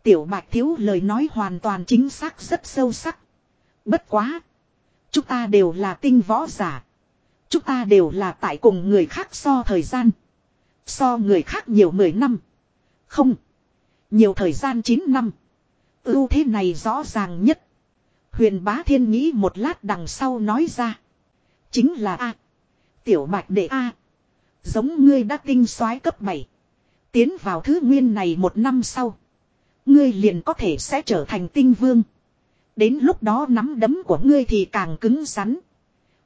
Tiểu bạch thiếu lời nói hoàn toàn chính xác rất sâu sắc. Bất quá. Chúng ta đều là tinh võ giả. Chúng ta đều là tại cùng người khác so thời gian. So người khác nhiều 10 năm. Không. Nhiều thời gian 9 năm. Ưu thế này rõ ràng nhất. Huyền bá thiên nghĩ một lát đằng sau nói ra. Chính là A. Tiểu bạch đệ A. Giống ngươi đã tinh soái cấp 7. Tiến vào thứ nguyên này một năm sau. Ngươi liền có thể sẽ trở thành tinh vương. Đến lúc đó nắm đấm của ngươi thì càng cứng rắn.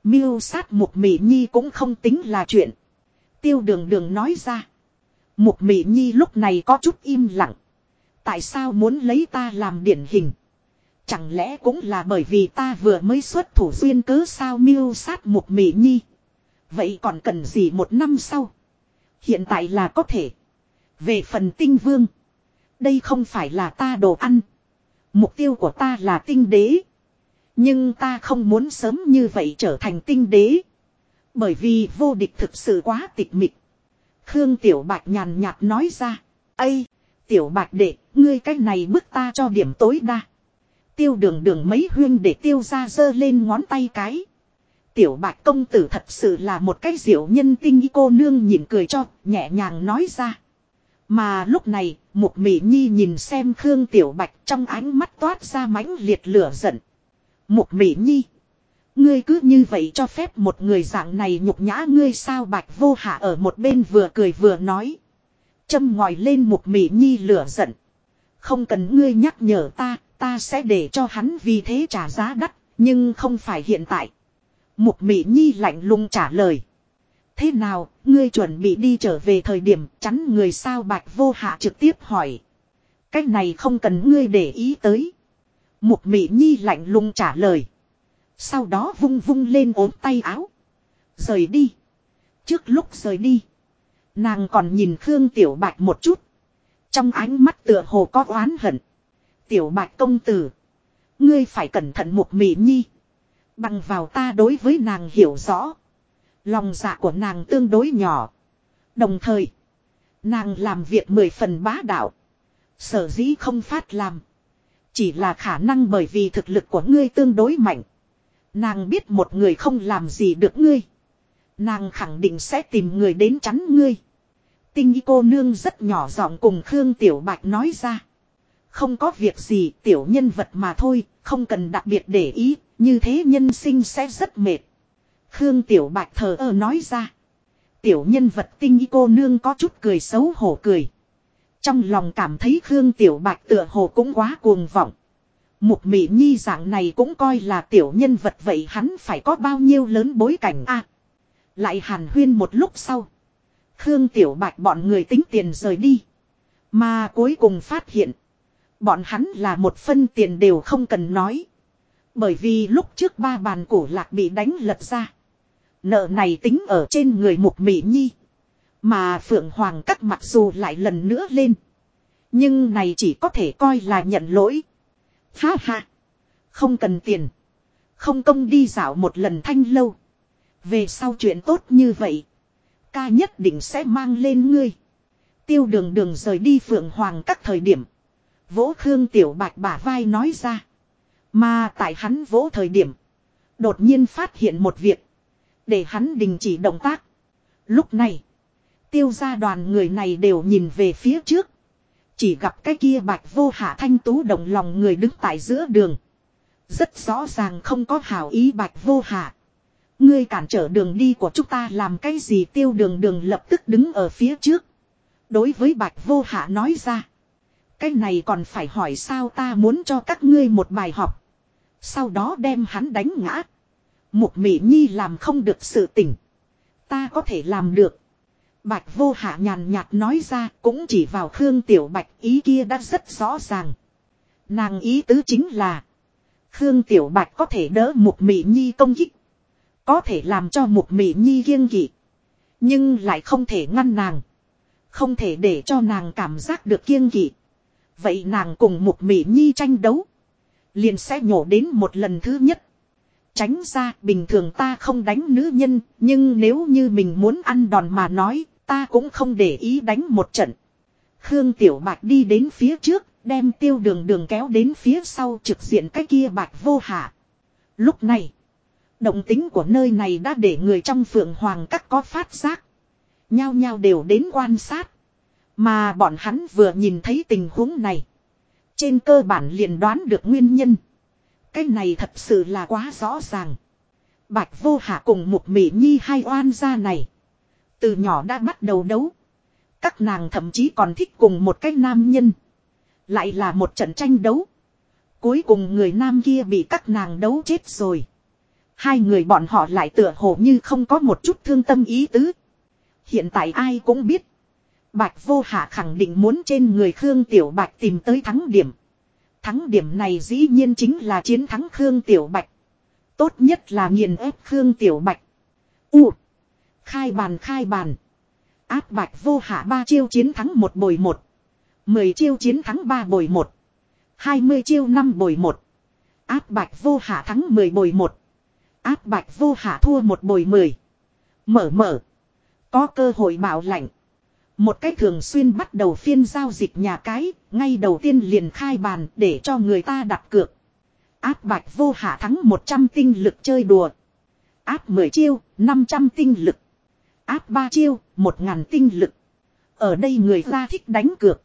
Miêu sát một mỹ nhi cũng không tính là chuyện. Tiêu đường đường nói ra. Một mỹ nhi lúc này có chút im lặng. Tại sao muốn lấy ta làm điển hình? Chẳng lẽ cũng là bởi vì ta vừa mới xuất thủ duyên cớ sao miêu sát một mỹ nhi? Vậy còn cần gì một năm sau? Hiện tại là có thể. Về phần tinh vương. Đây không phải là ta đồ ăn. Mục tiêu của ta là tinh đế. Nhưng ta không muốn sớm như vậy trở thành tinh đế. Bởi vì vô địch thực sự quá tịch mịch. Khương Tiểu Bạch nhàn nhạt nói ra. Ây, Tiểu Bạch đệ, ngươi cách này bức ta cho điểm tối đa. Tiêu đường đường mấy huyên để tiêu ra dơ lên ngón tay cái. Tiểu Bạch công tử thật sự là một cái diệu nhân tinh cô nương nhìn cười cho, nhẹ nhàng nói ra. Mà lúc này, một mỹ nhi nhìn xem Khương Tiểu Bạch trong ánh mắt toát ra mãnh liệt lửa giận. Một mỹ nhi. Ngươi cứ như vậy cho phép một người dạng này nhục nhã ngươi sao bạch vô hạ ở một bên vừa cười vừa nói. Châm ngòi lên một mị nhi lửa giận. Không cần ngươi nhắc nhở ta, ta sẽ để cho hắn vì thế trả giá đắt, nhưng không phải hiện tại. Một mị nhi lạnh lùng trả lời. Thế nào, ngươi chuẩn bị đi trở về thời điểm chắn người sao bạch vô hạ trực tiếp hỏi. Cách này không cần ngươi để ý tới. Một mị nhi lạnh lùng trả lời. Sau đó vung vung lên ốm tay áo. Rời đi. Trước lúc rời đi. Nàng còn nhìn Khương Tiểu Bạch một chút. Trong ánh mắt tựa hồ có oán hận. Tiểu Bạch công tử. Ngươi phải cẩn thận một mỉ nhi. Bằng vào ta đối với nàng hiểu rõ. Lòng dạ của nàng tương đối nhỏ. Đồng thời. Nàng làm việc mười phần bá đạo. Sở dĩ không phát làm. Chỉ là khả năng bởi vì thực lực của ngươi tương đối mạnh. Nàng biết một người không làm gì được ngươi. Nàng khẳng định sẽ tìm người đến chắn ngươi. Tinh y cô nương rất nhỏ giọng cùng Khương Tiểu Bạch nói ra. Không có việc gì tiểu nhân vật mà thôi, không cần đặc biệt để ý, như thế nhân sinh sẽ rất mệt. Khương Tiểu Bạch thờ ơ nói ra. Tiểu nhân vật tinh y cô nương có chút cười xấu hổ cười. Trong lòng cảm thấy Khương Tiểu Bạch tựa hồ cũng quá cuồng vọng. Một mỹ nhi dạng này cũng coi là tiểu nhân vật vậy hắn phải có bao nhiêu lớn bối cảnh a lại hàn huyên một lúc sau. Khương Tiểu Bạch bọn người tính tiền rời đi. Mà cuối cùng phát hiện. Bọn hắn là một phân tiền đều không cần nói. Bởi vì lúc trước ba bàn cổ lạc bị đánh lật ra. Nợ này tính ở trên người một mỹ nhi. Mà Phượng Hoàng cắt mặc dù lại lần nữa lên. Nhưng này chỉ có thể coi là nhận lỗi. Ha ha. Không cần tiền. Không công đi dạo một lần thanh lâu. Về sau chuyện tốt như vậy. Ca nhất định sẽ mang lên ngươi. Tiêu đường đường rời đi Phượng Hoàng các thời điểm. Vỗ Khương Tiểu Bạch bả vai nói ra. Mà tại hắn vỗ thời điểm. Đột nhiên phát hiện một việc. Để hắn đình chỉ động tác. Lúc này. Tiêu gia đoàn người này đều nhìn về phía trước. Chỉ gặp cái kia bạch vô hạ thanh tú động lòng người đứng tại giữa đường. Rất rõ ràng không có hảo ý bạch vô hạ. Ngươi cản trở đường đi của chúng ta làm cái gì tiêu đường đường lập tức đứng ở phía trước. Đối với bạch vô hạ nói ra. Cái này còn phải hỏi sao ta muốn cho các ngươi một bài học. Sau đó đem hắn đánh ngã. Một mỹ nhi làm không được sự tỉnh. Ta có thể làm được. Bạch vô hạ nhàn nhạt nói ra cũng chỉ vào Khương Tiểu Bạch ý kia đã rất rõ ràng. Nàng ý tứ chính là. Khương Tiểu Bạch có thể đỡ một mỹ nhi công kích. Có thể làm cho một mỹ nhi kiêng kỵ. Nhưng lại không thể ngăn nàng. Không thể để cho nàng cảm giác được kiêng kỵ. Vậy nàng cùng một mỹ nhi tranh đấu. Liền sẽ nhổ đến một lần thứ nhất. tránh ra bình thường ta không đánh nữ nhân, nhưng nếu như mình muốn ăn đòn mà nói, ta cũng không để ý đánh một trận. Khương Tiểu Bạch đi đến phía trước, đem tiêu đường đường kéo đến phía sau trực diện cái kia bạch vô hạ. Lúc này, động tính của nơi này đã để người trong phượng hoàng các có phát giác. Nhao nhao đều đến quan sát. Mà bọn hắn vừa nhìn thấy tình huống này. Trên cơ bản liền đoán được nguyên nhân. Cái này thật sự là quá rõ ràng. Bạch vô hạ cùng một mỹ nhi hai oan gia này. Từ nhỏ đã bắt đầu đấu. Các nàng thậm chí còn thích cùng một cái nam nhân. Lại là một trận tranh đấu. Cuối cùng người nam kia bị các nàng đấu chết rồi. Hai người bọn họ lại tựa hồ như không có một chút thương tâm ý tứ. Hiện tại ai cũng biết. Bạch vô hạ khẳng định muốn trên người Khương Tiểu Bạch tìm tới thắng điểm. Thắng điểm này dĩ nhiên chính là chiến thắng Khương Tiểu Bạch. Tốt nhất là nghiền ép Khương Tiểu Bạch. U. Khai bàn khai bàn. Áp bạch vô hạ ba chiêu chiến thắng một bồi một. Mười chiêu chiến thắng ba bồi một. Hai mươi chiêu năm bồi một. Áp bạch vô hạ thắng mười bồi một. Áp bạch vô hạ thua một bồi mười. Mở mở. Có cơ hội bảo lạnh. Một cách thường xuyên bắt đầu phiên giao dịch nhà cái, ngay đầu tiên liền khai bàn để cho người ta đặt cược. Áp bạch vô hạ thắng 100 tinh lực chơi đùa. Áp 10 chiêu, 500 tinh lực. Áp 3 chiêu, 1000 tinh lực. Ở đây người ta thích đánh cược.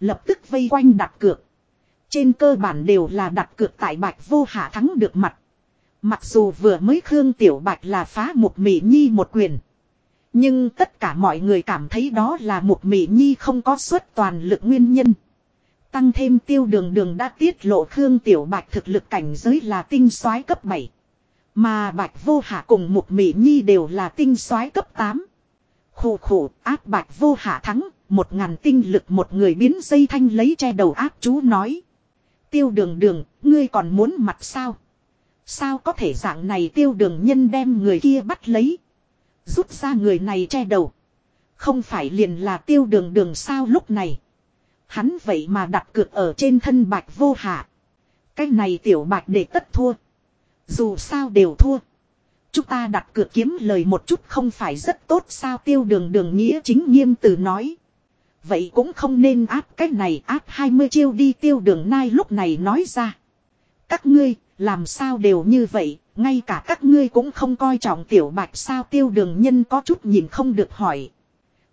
Lập tức vây quanh đặt cược. Trên cơ bản đều là đặt cược tại bạch vô hạ thắng được mặt. Mặc dù vừa mới Khương Tiểu Bạch là phá một mỹ nhi một quyền. Nhưng tất cả mọi người cảm thấy đó là một mỹ nhi không có suất toàn lực nguyên nhân. Tăng thêm tiêu đường đường đã tiết lộ Khương Tiểu Bạch thực lực cảnh giới là tinh soái cấp 7. Mà Bạch Vô Hạ cùng một mỹ nhi đều là tinh soái cấp 8. Khổ khổ áp Bạch Vô Hạ thắng, một ngàn tinh lực một người biến dây thanh lấy che đầu áp chú nói. Tiêu đường đường, ngươi còn muốn mặt sao? Sao có thể dạng này tiêu đường nhân đem người kia bắt lấy? Rút ra người này che đầu. Không phải liền là tiêu đường đường sao lúc này. Hắn vậy mà đặt cược ở trên thân bạch vô hạ. Cái này tiểu bạch để tất thua. Dù sao đều thua. Chúng ta đặt cược kiếm lời một chút không phải rất tốt sao tiêu đường đường nghĩa chính nghiêm từ nói. Vậy cũng không nên áp cái này áp 20 chiêu đi tiêu đường nai lúc này nói ra. Các ngươi, làm sao đều như vậy, ngay cả các ngươi cũng không coi trọng tiểu bạch sao tiêu đường nhân có chút nhìn không được hỏi.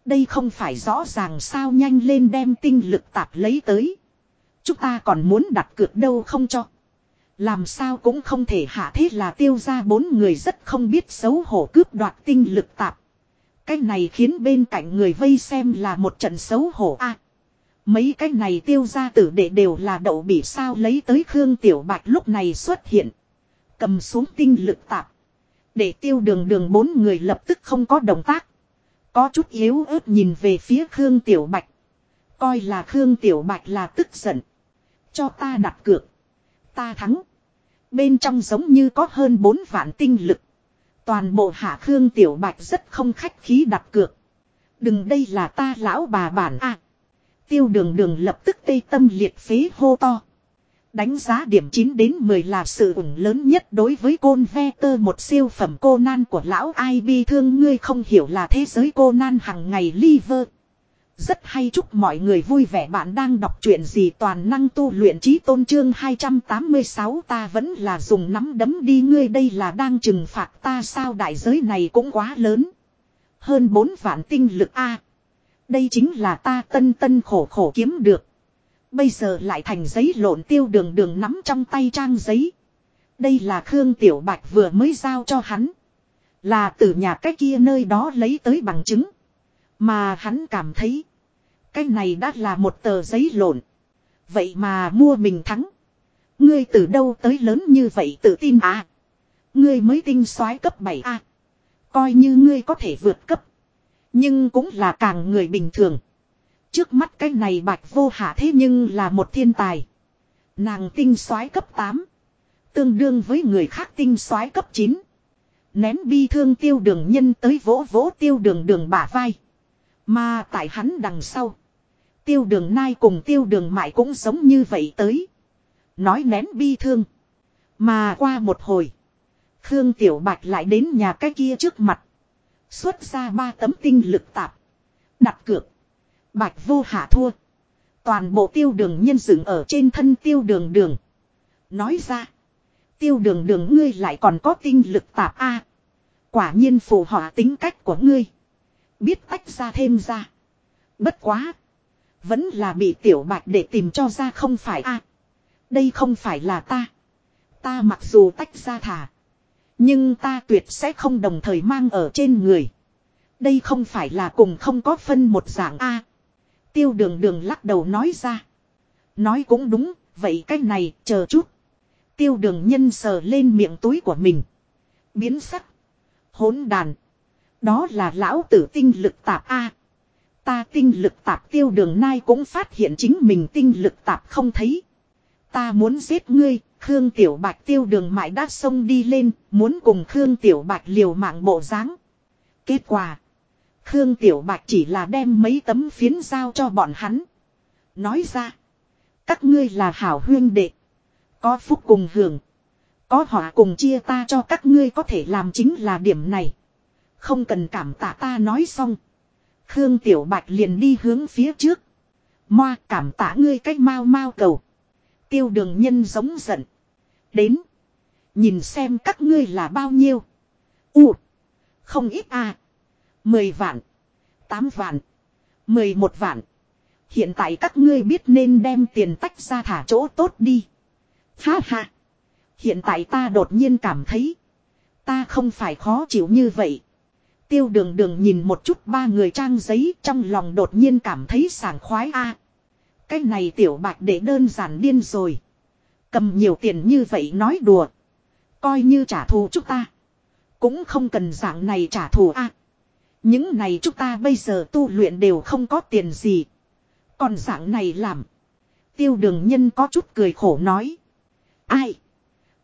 Đây không phải rõ ràng sao nhanh lên đem tinh lực tạp lấy tới. Chúng ta còn muốn đặt cược đâu không cho. Làm sao cũng không thể hạ thế là tiêu ra bốn người rất không biết xấu hổ cướp đoạt tinh lực tạp. Cái này khiến bên cạnh người vây xem là một trận xấu hổ a mấy cái này tiêu ra tử đệ đều là đậu bị sao lấy tới Khương Tiểu Bạch lúc này xuất hiện. Cầm xuống tinh lực tạp. Để tiêu đường đường bốn người lập tức không có động tác. Có chút yếu ớt nhìn về phía Khương Tiểu Bạch. Coi là Khương Tiểu Bạch là tức giận. Cho ta đặt cược. Ta thắng. Bên trong giống như có hơn 4 vạn tinh lực. Toàn bộ hạ Khương Tiểu Bạch rất không khách khí đặt cược. Đừng đây là ta lão bà bản a tiêu đường đường lập tức tê tâm liệt phế hô to. Đánh giá điểm 9 đến 10 là sự ủng lớn nhất đối với côn ve tơ, một siêu phẩm cô nan của lão ai bi thương ngươi không hiểu là thế giới cô nan hằng ngày liver. Rất hay, chúc mọi người vui vẻ bạn đang đọc chuyện gì toàn năng tu luyện trí tôn trương 286 ta vẫn là dùng nắm đấm đi ngươi đây là đang trừng phạt ta sao đại giới này cũng quá lớn. Hơn 4 vạn tinh lực A. Đây chính là ta tân tân khổ khổ kiếm được. Bây giờ lại thành giấy lộn tiêu đường đường nắm trong tay trang giấy. Đây là Khương Tiểu Bạch vừa mới giao cho hắn. Là từ nhà cái kia nơi đó lấy tới bằng chứng. Mà hắn cảm thấy. Cái này đã là một tờ giấy lộn. Vậy mà mua mình thắng. Ngươi từ đâu tới lớn như vậy tự tin à. Ngươi mới tinh soái cấp 7 a Coi như ngươi có thể vượt cấp. Nhưng cũng là càng người bình thường. Trước mắt cái này bạch vô hạ thế nhưng là một thiên tài. Nàng tinh soái cấp 8. Tương đương với người khác tinh soái cấp 9. Nén bi thương tiêu đường nhân tới vỗ vỗ tiêu đường đường bả vai. Mà tại hắn đằng sau. Tiêu đường nai cùng tiêu đường mại cũng giống như vậy tới. Nói nén bi thương. Mà qua một hồi. Khương Tiểu Bạch lại đến nhà cái kia trước mặt. Xuất ra ba tấm tinh lực tạp. Đặt cược. Bạch vô hạ thua. Toàn bộ tiêu đường nhân dựng ở trên thân tiêu đường đường. Nói ra. Tiêu đường đường ngươi lại còn có tinh lực tạp A. quả nhiên phù họa tính cách của ngươi. Biết tách ra thêm ra. Bất quá. Vẫn là bị tiểu bạch để tìm cho ra không phải A. đây không phải là ta. Ta mặc dù tách ra thả. Nhưng ta tuyệt sẽ không đồng thời mang ở trên người. Đây không phải là cùng không có phân một dạng A. Tiêu đường đường lắc đầu nói ra. Nói cũng đúng, vậy cái này, chờ chút. Tiêu đường nhân sờ lên miệng túi của mình. Biến sắc. Hỗn đàn. Đó là lão tử tinh lực tạp A. Ta tinh lực tạp tiêu đường nai cũng phát hiện chính mình tinh lực tạp không thấy. Ta muốn giết ngươi, Khương Tiểu Bạch tiêu đường mãi đã xông đi lên, muốn cùng Khương Tiểu Bạch liều mạng bộ dáng. Kết quả. Khương Tiểu Bạch chỉ là đem mấy tấm phiến giao cho bọn hắn. Nói ra. Các ngươi là hảo huyên đệ. Có phúc cùng hưởng. Có họa cùng chia ta cho các ngươi có thể làm chính là điểm này. Không cần cảm tạ ta nói xong. Khương Tiểu Bạch liền đi hướng phía trước. Moa cảm tạ ngươi cách mau mau cầu. Tiêu đường nhân giống giận. Đến. Nhìn xem các ngươi là bao nhiêu. U. Không ít à. Mười vạn. Tám vạn. Mười một vạn. Hiện tại các ngươi biết nên đem tiền tách ra thả chỗ tốt đi. Ha ha. Hiện tại ta đột nhiên cảm thấy. Ta không phải khó chịu như vậy. Tiêu đường đường nhìn một chút ba người trang giấy trong lòng đột nhiên cảm thấy sảng khoái a. cái này tiểu bạch để đơn giản điên rồi. Cầm nhiều tiền như vậy nói đùa. Coi như trả thù chúng ta. Cũng không cần dạng này trả thù a. những này chúng ta bây giờ tu luyện đều không có tiền gì. Còn dạng này làm. Tiêu đường nhân có chút cười khổ nói. Ai?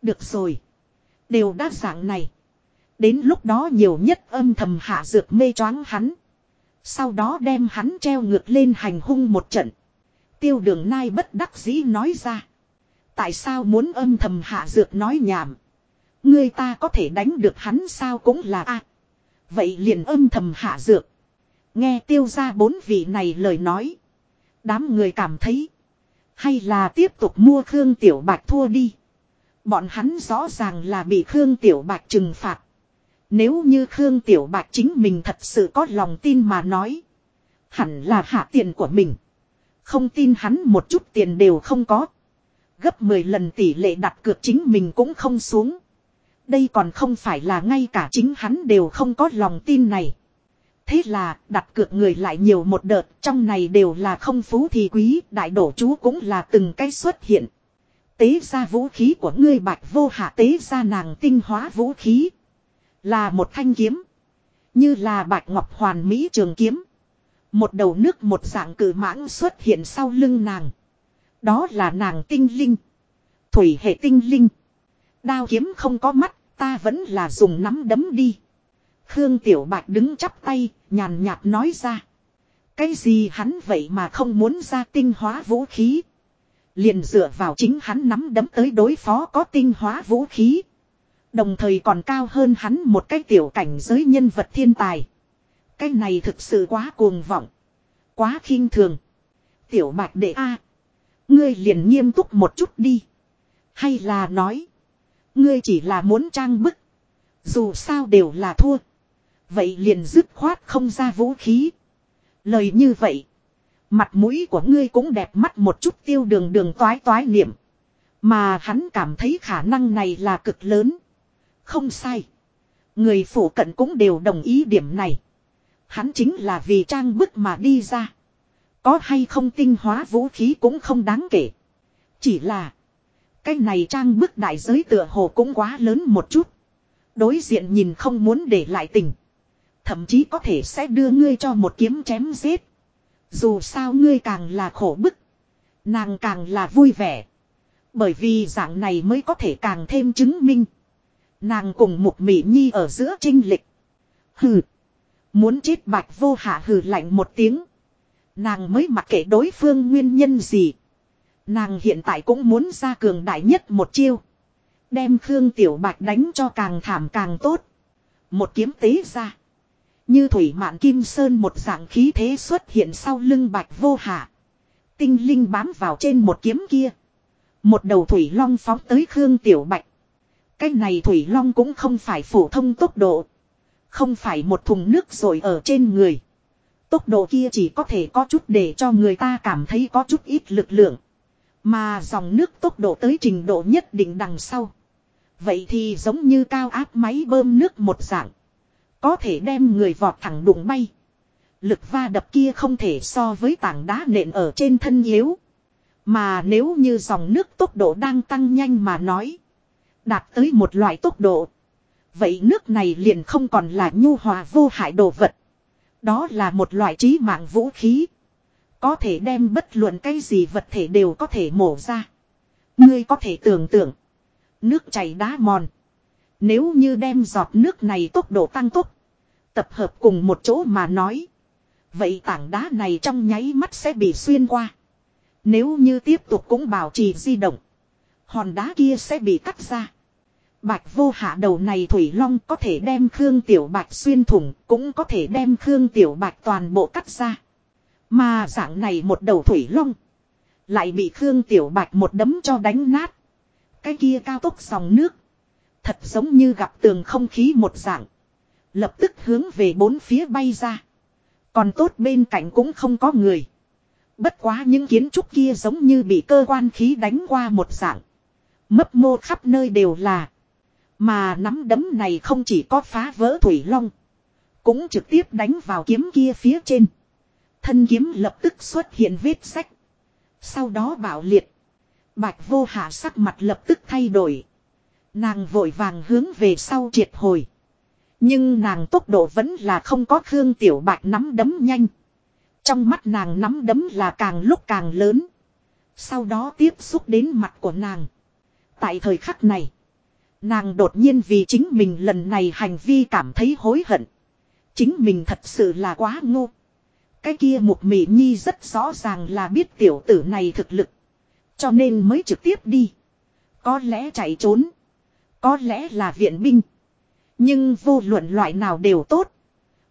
Được rồi. Đều đã dạng này. Đến lúc đó nhiều nhất âm thầm hạ dược mê choáng hắn. Sau đó đem hắn treo ngược lên hành hung một trận. Tiêu đường nai bất đắc dĩ nói ra. Tại sao muốn âm thầm hạ dược nói nhảm. Người ta có thể đánh được hắn sao cũng là a Vậy liền âm thầm hạ dược. Nghe tiêu ra bốn vị này lời nói. Đám người cảm thấy. Hay là tiếp tục mua Khương Tiểu Bạch thua đi. Bọn hắn rõ ràng là bị Khương Tiểu Bạch trừng phạt. Nếu như Khương Tiểu Bạch chính mình thật sự có lòng tin mà nói. Hẳn là hạ tiền của mình. Không tin hắn một chút tiền đều không có. Gấp 10 lần tỷ lệ đặt cược chính mình cũng không xuống. Đây còn không phải là ngay cả chính hắn đều không có lòng tin này. Thế là, đặt cược người lại nhiều một đợt, trong này đều là không phú thì quý, đại đổ chú cũng là từng cái xuất hiện. Tế ra vũ khí của ngươi bạch vô hạ tế ra nàng tinh hóa vũ khí. Là một thanh kiếm. Như là bạch ngọc hoàn mỹ trường kiếm. Một đầu nước một dạng cử mãng xuất hiện sau lưng nàng. Đó là nàng tinh linh. Thủy hệ tinh linh. Đao kiếm không có mắt, ta vẫn là dùng nắm đấm đi. Khương Tiểu Bạch đứng chắp tay, nhàn nhạt nói ra. Cái gì hắn vậy mà không muốn ra tinh hóa vũ khí. Liền dựa vào chính hắn nắm đấm tới đối phó có tinh hóa vũ khí. Đồng thời còn cao hơn hắn một cái tiểu cảnh giới nhân vật thiên tài. Cái này thực sự quá cuồng vọng. Quá khinh thường. Tiểu bạch đệ A ngươi liền nghiêm túc một chút đi. Hay là nói. Ngươi chỉ là muốn trang bức. Dù sao đều là thua. Vậy liền dứt khoát không ra vũ khí. Lời như vậy. Mặt mũi của ngươi cũng đẹp mắt một chút tiêu đường đường toái toái niệm. Mà hắn cảm thấy khả năng này là cực lớn. Không sai. Người phủ cận cũng đều đồng ý điểm này. Hắn chính là vì trang bức mà đi ra. Có hay không tinh hóa vũ khí cũng không đáng kể. Chỉ là. Cái này trang bức đại giới tựa hồ cũng quá lớn một chút. Đối diện nhìn không muốn để lại tình. Thậm chí có thể sẽ đưa ngươi cho một kiếm chém giết. Dù sao ngươi càng là khổ bức. Nàng càng là vui vẻ. Bởi vì dạng này mới có thể càng thêm chứng minh. Nàng cùng một mỹ nhi ở giữa trinh lịch. Hừ. Muốn chết bạch vô hạ hừ lạnh một tiếng. Nàng mới mặc kệ đối phương nguyên nhân gì. Nàng hiện tại cũng muốn ra cường đại nhất một chiêu. Đem Khương Tiểu Bạch đánh cho càng thảm càng tốt. Một kiếm tế ra. Như thủy mạn kim sơn một dạng khí thế xuất hiện sau lưng Bạch vô hạ. Tinh linh bám vào trên một kiếm kia. Một đầu thủy long phóng tới Khương Tiểu Bạch. Cái này thủy long cũng không phải phổ thông tốc độ. Không phải một thùng nước rồi ở trên người. Tốc độ kia chỉ có thể có chút để cho người ta cảm thấy có chút ít lực lượng. Mà dòng nước tốc độ tới trình độ nhất định đằng sau. Vậy thì giống như cao áp máy bơm nước một dạng. Có thể đem người vọt thẳng đụng bay. Lực va đập kia không thể so với tảng đá nện ở trên thân yếu. Mà nếu như dòng nước tốc độ đang tăng nhanh mà nói. Đạt tới một loại tốc độ. Vậy nước này liền không còn là nhu hòa vô hại đồ vật. Đó là một loại trí mạng vũ khí. Có thể đem bất luận cái gì vật thể đều có thể mổ ra. Ngươi có thể tưởng tượng. Nước chảy đá mòn. Nếu như đem giọt nước này tốc độ tăng tốc. Tập hợp cùng một chỗ mà nói. Vậy tảng đá này trong nháy mắt sẽ bị xuyên qua. Nếu như tiếp tục cũng bảo trì di động. Hòn đá kia sẽ bị cắt ra. Bạch vô hạ đầu này Thủy Long có thể đem Khương Tiểu Bạch xuyên thủng, cũng có thể đem Khương Tiểu Bạch toàn bộ cắt ra. Mà dạng này một đầu Thủy Long, lại bị Khương Tiểu Bạch một đấm cho đánh nát. Cái kia cao tốc dòng nước, thật giống như gặp tường không khí một dạng. Lập tức hướng về bốn phía bay ra. Còn tốt bên cạnh cũng không có người. Bất quá những kiến trúc kia giống như bị cơ quan khí đánh qua một dạng. Mấp mô khắp nơi đều là. Mà nắm đấm này không chỉ có phá vỡ thủy long. Cũng trực tiếp đánh vào kiếm kia phía trên. Thân kiếm lập tức xuất hiện vết sách. Sau đó bảo liệt. Bạch vô hạ sắc mặt lập tức thay đổi. Nàng vội vàng hướng về sau triệt hồi. Nhưng nàng tốc độ vẫn là không có Khương Tiểu Bạch nắm đấm nhanh. Trong mắt nàng nắm đấm là càng lúc càng lớn. Sau đó tiếp xúc đến mặt của nàng. Tại thời khắc này. Nàng đột nhiên vì chính mình lần này hành vi cảm thấy hối hận. Chính mình thật sự là quá ngu. Cái kia mục mỹ nhi rất rõ ràng là biết tiểu tử này thực lực. Cho nên mới trực tiếp đi. Có lẽ chạy trốn. Có lẽ là viện binh. Nhưng vô luận loại nào đều tốt.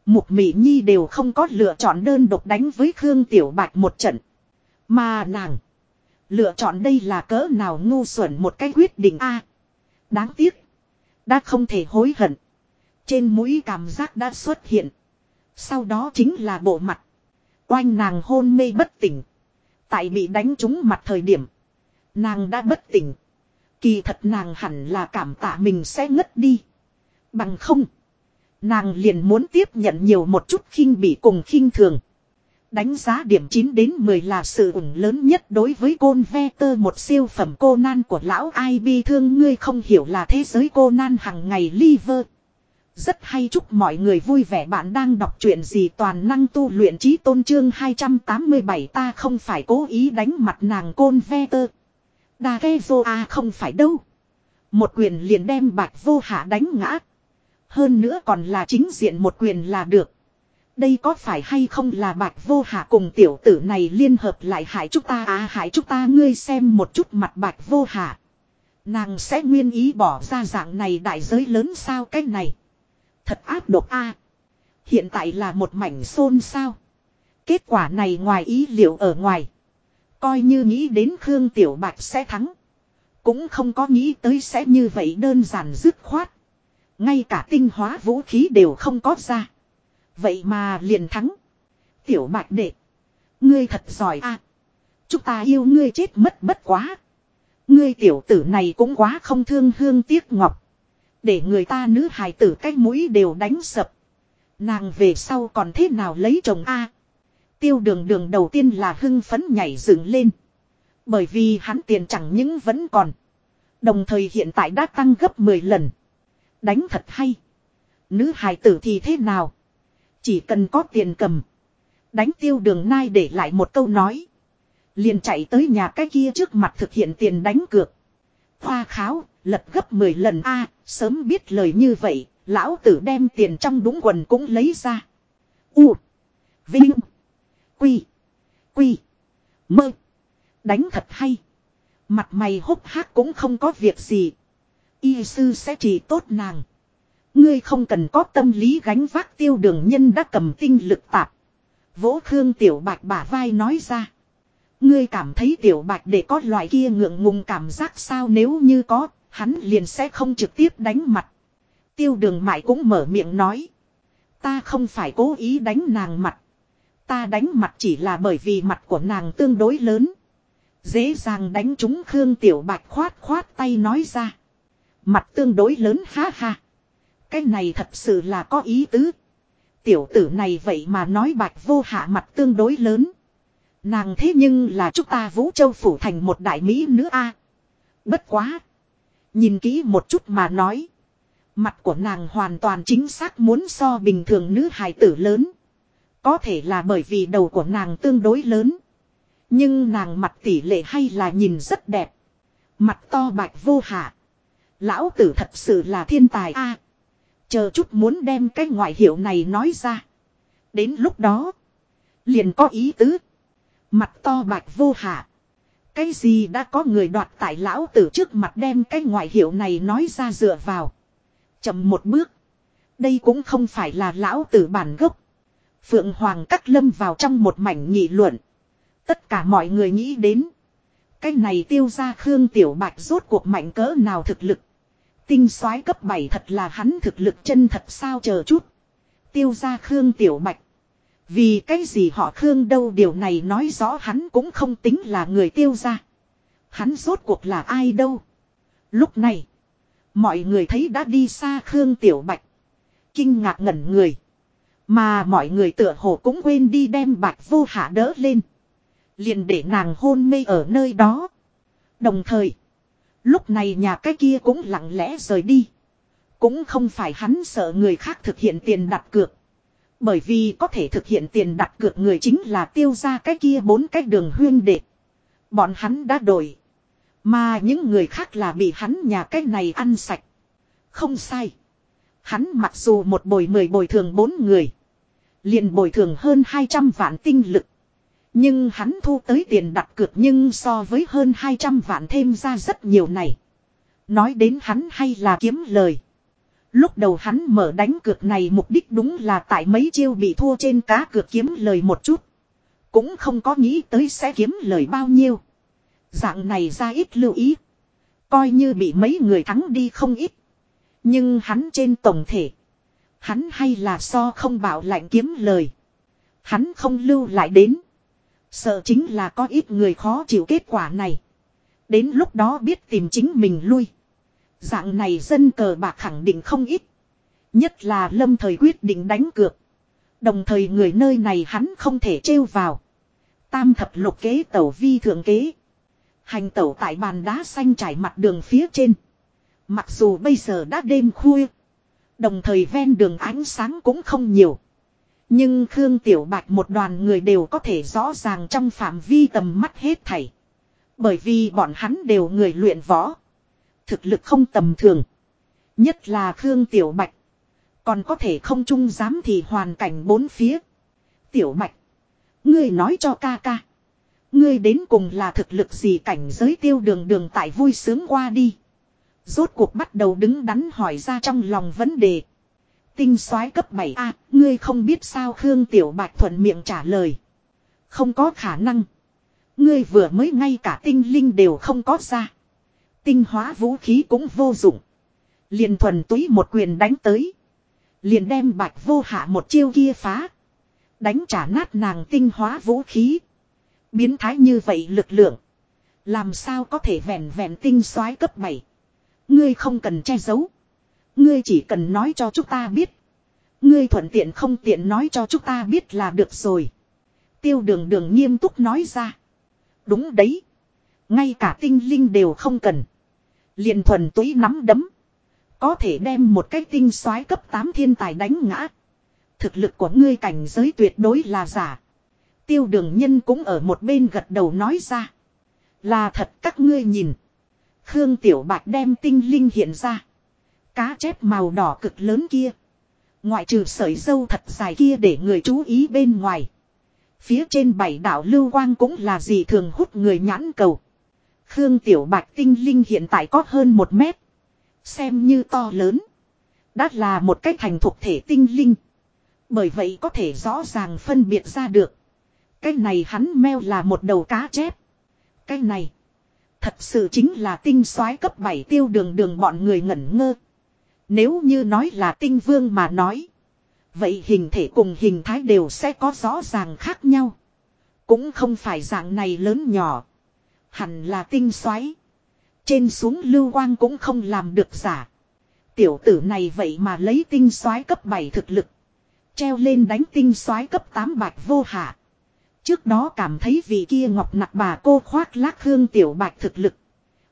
Mục Mỹ Nhi đều không có lựa chọn đơn độc đánh với Khương Tiểu Bạch một trận. Mà nàng. Lựa chọn đây là cỡ nào ngu xuẩn một cái quyết định a Đáng tiếc. Đã không thể hối hận. Trên mũi cảm giác đã xuất hiện. Sau đó chính là bộ mặt. Oanh nàng hôn mê bất tỉnh. Tại bị đánh trúng mặt thời điểm. Nàng đã bất tỉnh. Kỳ thật nàng hẳn là cảm tạ mình sẽ ngất đi. Bằng không. Nàng liền muốn tiếp nhận nhiều một chút khinh bị cùng khinh thường. Đánh giá điểm 9 đến 10 là sự ủng lớn nhất đối với côn ve tơ, một siêu phẩm cô nan của lão ai bi thương ngươi không hiểu là thế giới cô nan hằng ngày liver. Rất hay, chúc mọi người vui vẻ bạn đang đọc chuyện gì toàn năng tu luyện trí tôn trương 287 ta không phải cố ý đánh mặt nàng côn ve tơ. Đà ghe vô à không phải đâu. Một quyền liền đem bạch vô hạ đánh ngã. Hơn nữa còn là chính diện một quyền là được. Đây có phải hay không là bạch vô hạ cùng tiểu tử này liên hợp lại hại chúng ta à hại chúng ta, ngươi xem một chút mặt bạch vô hạ. Nàng sẽ nguyên ý bỏ ra dạng này đại giới lớn sao cái này. Thật áp độc a Hiện tại là một mảnh xôn sao. Kết quả này ngoài ý liệu ở ngoài. Coi như nghĩ đến Khương Tiểu Bạch sẽ thắng. Cũng không có nghĩ tới sẽ như vậy đơn giản dứt khoát. Ngay cả tinh hóa vũ khí đều không có ra. Vậy mà liền thắng. Tiểu bạch đệ. Ngươi thật giỏi a. Chúng ta yêu ngươi chết mất bất quá. Ngươi tiểu tử này cũng quá không thương hương tiếc ngọc. Để người ta nữ hài tử cái mũi đều đánh sập. Nàng về sau còn thế nào lấy chồng a? Tiêu đường đường đầu tiên là hưng phấn nhảy dựng lên. Bởi vì hắn tiền chẳng những vẫn còn. Đồng thời hiện tại đã tăng gấp 10 lần. Đánh thật hay. Nữ hài tử thì thế nào? Chỉ cần có tiền cầm. Đánh tiêu đường nai để lại một câu nói. Liền chạy tới nhà cái kia trước mặt thực hiện tiền đánh cược. Hoa kháo, lật gấp 10 lần a sớm biết lời như vậy, lão tử đem tiền trong đúng quần cũng lấy ra. U. Vinh. Quy. Quy. Mơ. Đánh thật hay. Mặt mày hốc hác cũng không có việc gì. Y sư sẽ trị tốt nàng. Ngươi không cần có tâm lý gánh vác tiêu đường nhân đã cầm tinh lực tạp. Vỗ Khương Tiểu Bạch bả vai nói ra. Ngươi cảm thấy Tiểu Bạch để có loại kia ngượng ngùng cảm giác sao nếu như có, hắn liền sẽ không trực tiếp đánh mặt. Tiêu đường mại cũng mở miệng nói. Ta không phải cố ý đánh nàng mặt. Ta đánh mặt chỉ là bởi vì mặt của nàng tương đối lớn. Dễ dàng đánh trúng Khương Tiểu Bạch khoát khoát tay nói ra. Mặt tương đối lớn ha ha. Cái này thật sự là có ý tứ. Tiểu tử này vậy mà nói bạch vô hạ mặt tương đối lớn. Nàng thế nhưng là chúng ta Vũ Châu phủ thành một đại mỹ nữa a. Bất quá. Nhìn kỹ một chút mà nói. Mặt của nàng hoàn toàn chính xác muốn so bình thường nữ hài tử lớn. Có thể là bởi vì đầu của nàng tương đối lớn. Nhưng nàng mặt tỷ lệ hay là nhìn rất đẹp. Mặt to bạch vô hạ. Lão tử thật sự là thiên tài a chờ chút muốn đem cái ngoại hiệu này nói ra. Đến lúc đó. Liền có ý tứ. Mặt to bạch vô hạ. Cái gì đã có người đoạt tại lão tử trước mặt đem cái ngoại hiệu này nói ra dựa vào. chậm một bước. Đây cũng không phải là lão tử bản gốc. Phượng Hoàng cắt lâm vào trong một mảnh nghị luận. Tất cả mọi người nghĩ đến. Cái này tiêu ra Khương Tiểu Bạch rốt cuộc mạnh cỡ nào thực lực. Tinh soái cấp 7 thật là hắn thực lực chân thật sao chờ chút. Tiêu ra Khương Tiểu Bạch. Vì cái gì họ Khương đâu, điều này nói rõ hắn cũng không tính là người tiêu ra. Hắn rốt cuộc là ai đâu. Lúc này. Mọi người thấy đã đi xa Khương Tiểu Bạch. Kinh ngạc ngẩn người. Mà mọi người tựa hồ cũng quên đi đem bạch vô hạ đỡ lên. Liền để nàng hôn mê ở nơi đó. Đồng thời. Lúc này nhà cái kia cũng lặng lẽ rời đi. Cũng không phải hắn sợ người khác thực hiện tiền đặt cược. Bởi vì có thể thực hiện tiền đặt cược người chính là tiêu ra cái kia bốn cái đường huyên đệ. Bọn hắn đã đổi. Mà những người khác là bị hắn nhà cái này ăn sạch. Không sai. Hắn mặc dù một bồi mười bồi thường bốn người. liền bồi thường hơn 200 vạn tinh lực. Nhưng hắn thu tới tiền đặt cược nhưng so với hơn 200 vạn thêm ra rất nhiều này. Nói đến hắn hay là kiếm lời. Lúc đầu hắn mở đánh cược này mục đích đúng là tại mấy chiêu bị thua trên cá cược kiếm lời một chút. Cũng không có nghĩ tới sẽ kiếm lời bao nhiêu. Dạng này ra ít lưu ý. Coi như bị mấy người thắng đi không ít. Nhưng hắn trên tổng thể. Hắn hay là so không bảo lạnh kiếm lời. Hắn không lưu lại đến. Sợ chính là có ít người khó chịu kết quả này. Đến lúc đó biết tìm chính mình lui. Dạng này dân cờ bạc khẳng định không ít. Nhất là lâm thời quyết định đánh cược. Đồng thời người nơi này hắn không thể trêu vào. Tam thập lục kế tẩu vi thượng kế. Hành tẩu tại bàn đá xanh trải mặt đường phía trên. Mặc dù bây giờ đã đêm khuya. Đồng thời ven đường ánh sáng cũng không nhiều. Nhưng Khương Tiểu Bạch một đoàn người đều có thể rõ ràng trong phạm vi tầm mắt hết thảy. Bởi vì bọn hắn đều người luyện võ. Thực lực không tầm thường. Nhất là Khương Tiểu Bạch. Còn có thể không chung dám thì hoàn cảnh bốn phía. Tiểu Bạch. Ngươi nói cho ca ca. Ngươi đến cùng là thực lực gì cảnh giới tiêu đường đường tại vui sướng qua đi. Rốt cuộc bắt đầu đứng đắn hỏi ra trong lòng vấn đề. Tinh soái cấp 7A, ngươi không biết sao Khương Tiểu Bạch thuận miệng trả lời. Không có khả năng. Ngươi vừa mới ngay cả tinh linh đều không có ra. Tinh hóa vũ khí cũng vô dụng. Liền thuần túy một quyền đánh tới. Liền đem bạch vô hạ một chiêu kia phá. Đánh trả nát nàng tinh hóa vũ khí. Biến thái như vậy lực lượng. Làm sao có thể vẹn vẹn tinh soái cấp 7. Ngươi không cần che giấu. Ngươi chỉ cần nói cho chúng ta biết. Ngươi thuận tiện không tiện nói cho chúng ta biết là được rồi. Tiêu đường đường nghiêm túc nói ra. Đúng đấy. Ngay cả tinh linh đều không cần. liền thuần túy nắm đấm. Có thể đem một cái tinh soái cấp 8 thiên tài đánh ngã. Thực lực của ngươi cảnh giới tuyệt đối là giả. Tiêu đường nhân cũng ở một bên gật đầu nói ra. Là thật các ngươi nhìn. Khương Tiểu Bạch đem tinh linh hiện ra. Cá chép màu đỏ cực lớn kia. Ngoại trừ sợi dâu thật dài kia để người chú ý bên ngoài. Phía trên bảy đảo lưu quang cũng là gì thường hút người nhãn cầu. Khương Tiểu Bạch tinh linh hiện tại có hơn một mét. Xem như to lớn. Đã là một cái thành thuộc thể tinh linh. Bởi vậy có thể rõ ràng phân biệt ra được. Cái này hắn meo là một đầu cá chép. Cái này. Thật sự chính là tinh soái cấp 7 tiêu đường đường bọn người ngẩn ngơ. Nếu như nói là tinh vương mà nói. Vậy hình thể cùng hình thái đều sẽ có rõ ràng khác nhau. Cũng không phải dạng này lớn nhỏ. Hẳn là tinh xoáy. Trên xuống lưu quang cũng không làm được giả. Tiểu tử này vậy mà lấy tinh xoáy cấp 7 thực lực. Treo lên đánh tinh xoáy cấp 8 bạch vô hạ. Trước đó cảm thấy vị kia ngọc nặc bà cô khoác lác hương tiểu bạch thực lực.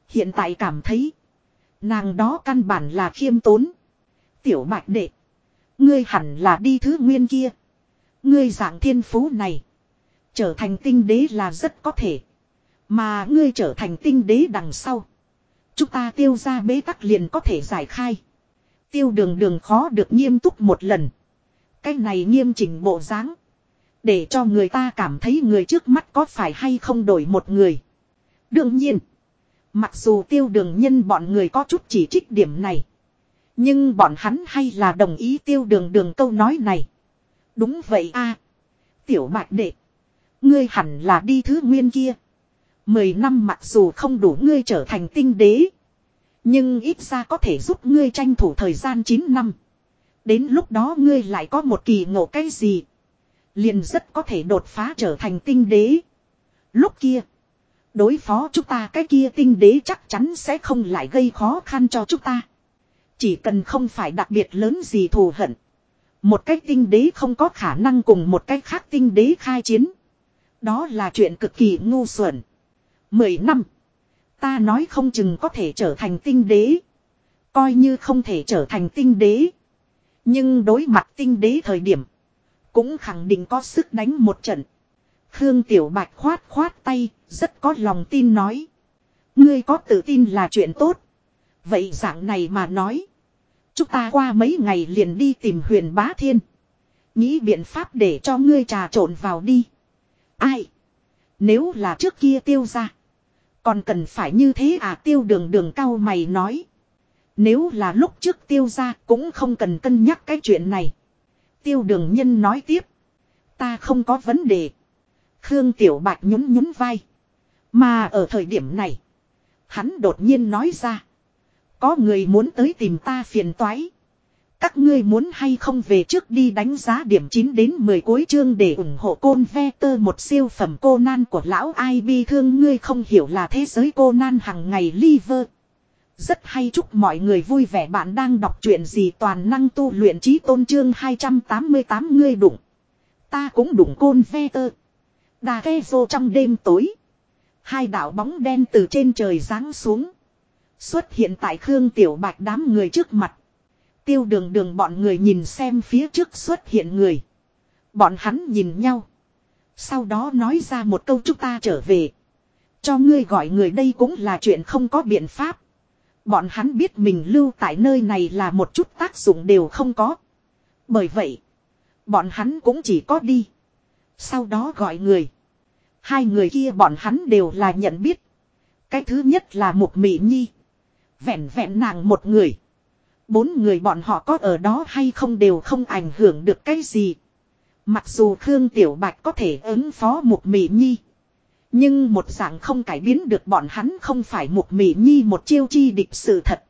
Hiện tại cảm thấy. Nàng đó căn bản là khiêm tốn. Tiểu bạch đệ. Ngươi hẳn là đi thứ nguyên kia. Ngươi dạng thiên phú này. Trở thành tinh đế là rất có thể. Mà ngươi trở thành tinh đế đằng sau. Chúng ta tiêu ra bế tắc liền có thể giải khai. Tiêu đường đường khó được nghiêm túc một lần. Cái này nghiêm chỉnh bộ dáng, Để cho người ta cảm thấy người trước mắt có phải hay không đổi một người. Đương nhiên. Mặc dù tiêu đường nhân bọn người có chút chỉ trích điểm này. Nhưng bọn hắn hay là đồng ý tiêu đường đường câu nói này. Đúng vậy a, Tiểu mạch đệ. Ngươi hẳn là đi thứ nguyên kia. Mười năm mặc dù không đủ ngươi trở thành tinh đế. Nhưng ít ra có thể giúp ngươi tranh thủ thời gian 9 năm. Đến lúc đó ngươi lại có một kỳ ngộ cái gì. Liền rất có thể đột phá trở thành tinh đế. Lúc kia. Đối phó chúng ta cái kia tinh đế chắc chắn sẽ không lại gây khó khăn cho chúng ta. Chỉ cần không phải đặc biệt lớn gì thù hận. Một cái tinh đế không có khả năng cùng một cái khác tinh đế khai chiến. Đó là chuyện cực kỳ ngu xuẩn. Mười năm. Ta nói không chừng có thể trở thành tinh đế. Coi như không thể trở thành tinh đế. Nhưng đối mặt tinh đế thời điểm. Cũng khẳng định có sức đánh một trận. Khương Tiểu Bạch khoát khoát tay, rất có lòng tin nói. Ngươi có tự tin là chuyện tốt. Vậy dạng này mà nói. Chúng ta qua mấy ngày liền đi tìm huyền bá thiên. Nghĩ biện pháp để cho ngươi trà trộn vào đi. Ai? Nếu là trước kia tiêu ra. Còn cần phải như thế à tiêu đường đường cao mày nói. Nếu là lúc trước tiêu ra cũng không cần cân nhắc cái chuyện này. Tiêu đường nhân nói tiếp. Ta không có vấn đề. Khương Tiểu Bạch nhún nhún vai. Mà ở thời điểm này. Hắn đột nhiên nói ra. Có người muốn tới tìm ta phiền toái. Các ngươi muốn hay không về trước đi đánh giá điểm 9 đến 10 cuối chương để ủng hộ côn ve tơ một siêu phẩm cô nan của lão ai bi thương ngươi không hiểu là thế giới cô nan hằng ngày liver. Rất hay chúc mọi người vui vẻ bạn đang đọc chuyện gì toàn năng tu luyện trí tôn trương 288 ngươi đụng. Ta cũng đụng côn ve tơ. Đà ghe vô trong đêm tối. Hai đạo bóng đen từ trên trời giáng xuống. Xuất hiện tại Khương Tiểu Bạch đám người trước mặt. Tiêu đường đường bọn người nhìn xem phía trước xuất hiện người. Bọn hắn nhìn nhau. Sau đó nói ra một câu chúng ta trở về. Cho ngươi gọi người đây cũng là chuyện không có biện pháp. Bọn hắn biết mình lưu tại nơi này là một chút tác dụng đều không có. Bởi vậy, bọn hắn cũng chỉ có đi. Sau đó gọi người. Hai người kia bọn hắn đều là nhận biết. Cái thứ nhất là một mỹ nhi. Vẹn vẹn nàng một người. Bốn người bọn họ có ở đó hay không đều không ảnh hưởng được cái gì. Mặc dù Khương Tiểu Bạch có thể ứng phó một mỹ nhi. Nhưng một dạng không cải biến được bọn hắn không phải một mỹ nhi một chiêu chi địch sự thật.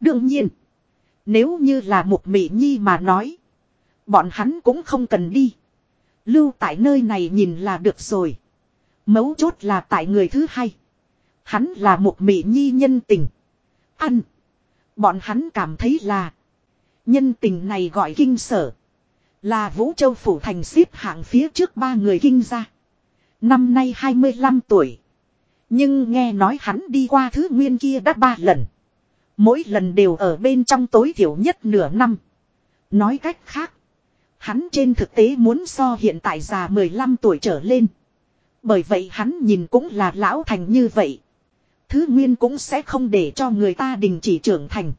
Đương nhiên. Nếu như là một mỹ nhi mà nói. Bọn hắn cũng không cần đi. Lưu tại nơi này nhìn là được rồi. Mấu chốt là tại người thứ hai. Hắn là một mỹ nhi nhân tình. Ăn. Bọn hắn cảm thấy là. Nhân tình này gọi kinh sở. Là Vũ Châu Phủ Thành xếp hạng phía trước ba người kinh ra. Năm nay 25 tuổi. Nhưng nghe nói hắn đi qua thứ nguyên kia đã ba lần. Mỗi lần đều ở bên trong tối thiểu nhất nửa năm. Nói cách khác. Hắn trên thực tế muốn so hiện tại già 15 tuổi trở lên. Bởi vậy hắn nhìn cũng là lão thành như vậy. Thứ nguyên cũng sẽ không để cho người ta đình chỉ trưởng thành.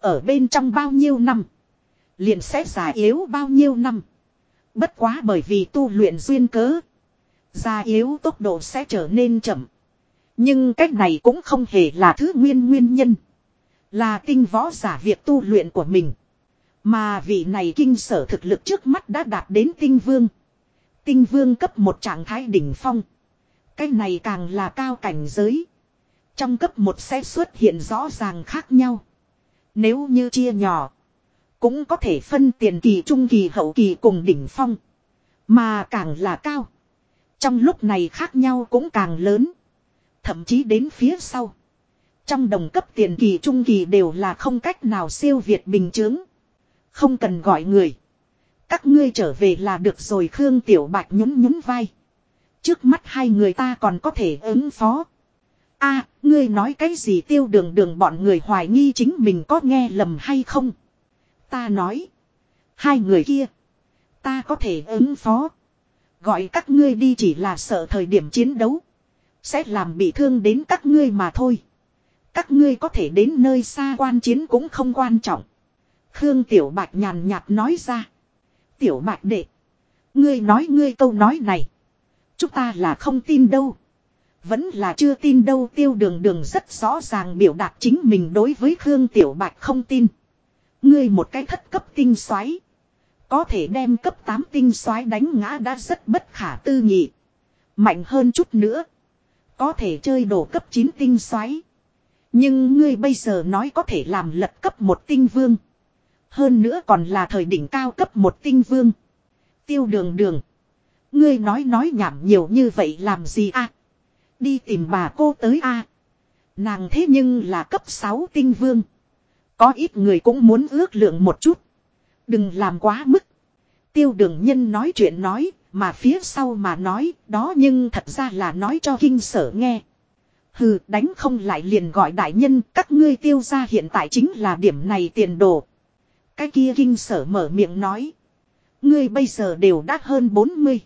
Ở bên trong bao nhiêu năm. Liền sẽ già yếu bao nhiêu năm. Bất quá bởi vì tu luyện duyên cớ. Già yếu tốc độ sẽ trở nên chậm. Nhưng cách này cũng không hề là thứ nguyên nguyên nhân. Là tinh võ giả việc tu luyện của mình. Mà vị này kinh sở thực lực trước mắt đã đạt đến tinh vương. Tinh vương cấp một trạng thái đỉnh phong. Cái này càng là cao cảnh giới. Trong cấp một sẽ xuất hiện rõ ràng khác nhau. Nếu như chia nhỏ. Cũng có thể phân tiền kỳ trung kỳ hậu kỳ cùng đỉnh phong. Mà càng là cao. Trong lúc này khác nhau cũng càng lớn. Thậm chí đến phía sau. Trong đồng cấp tiền kỳ trung kỳ đều là không cách nào siêu việt bình chứng. Không cần gọi người. Các ngươi trở về là được rồi Khương Tiểu Bạch nhún nhún vai. Trước mắt hai người ta còn có thể ứng phó. a, ngươi nói cái gì tiêu đường đường bọn người hoài nghi chính mình có nghe lầm hay không? Ta nói. Hai người kia. Ta có thể ứng phó. Gọi các ngươi đi chỉ là sợ thời điểm chiến đấu. Sẽ làm bị thương đến các ngươi mà thôi. Các ngươi có thể đến nơi xa quan chiến cũng không quan trọng. Khương Tiểu Bạch nhàn nhạt nói ra. Tiểu Bạch đệ. Ngươi nói ngươi câu nói này. Chúng ta là không tin đâu. Vẫn là chưa tin đâu, tiêu đường đường rất rõ ràng biểu đạt chính mình đối với Khương Tiểu Bạch không tin. Ngươi một cái thất cấp tinh xoáy. Có thể đem cấp 8 tinh xoáy đánh ngã đã rất bất khả tư nghị. Mạnh hơn chút nữa. Có thể chơi đổ cấp 9 tinh xoáy. Nhưng ngươi bây giờ nói có thể làm lật cấp một tinh vương. Hơn nữa còn là thời đỉnh cao cấp một tinh vương. Tiêu đường đường. Ngươi nói nói nhảm nhiều như vậy làm gì a? Đi tìm bà cô tới a. Nàng thế nhưng là cấp 6 tinh vương. Có ít người cũng muốn ước lượng một chút. Đừng làm quá mức. Tiêu đường nhân nói chuyện nói, mà phía sau mà nói, đó nhưng thật ra là nói cho kinh sở nghe. Hừ, đánh không lại liền gọi đại nhân, các ngươi tiêu ra hiện tại chính là điểm này tiền đồ. Cái kia kinh sở mở miệng nói. Ngươi bây giờ đều đã hơn 40.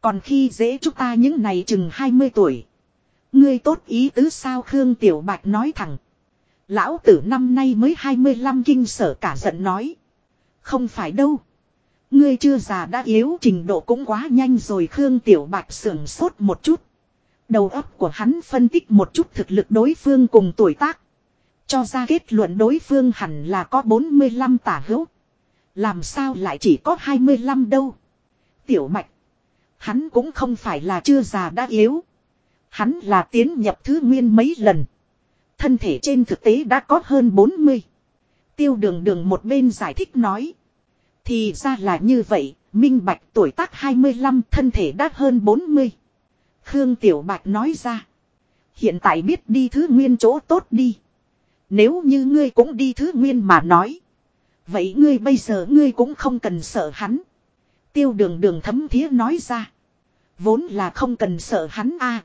Còn khi dễ chúng ta những này chừng 20 tuổi. Ngươi tốt ý tứ sao Khương Tiểu Bạch nói thẳng. Lão tử năm nay mới 25 kinh sở cả giận nói. Không phải đâu. Ngươi chưa già đã yếu, trình độ cũng quá nhanh rồi Khương Tiểu Bạch sưởng sốt một chút. Đầu óc của hắn phân tích một chút thực lực đối phương cùng tuổi tác. Cho ra kết luận đối phương hẳn là có 45 tả hữu. Làm sao lại chỉ có 25 đâu. Tiểu Bạch. Hắn cũng không phải là chưa già đã yếu. Hắn là tiến nhập thứ nguyên mấy lần. Thân thể trên thực tế đã có hơn 40. Tiêu đường đường một bên giải thích nói. Thì ra là như vậy, minh bạch tuổi tác 25 thân thể đã hơn 40. Khương Tiểu Bạch nói ra. Hiện tại biết đi thứ nguyên chỗ tốt đi. Nếu như ngươi cũng đi thứ nguyên mà nói. Vậy ngươi bây giờ ngươi cũng không cần sợ hắn. Tiêu đường đường thấm thía nói ra. Vốn là không cần sợ hắn a.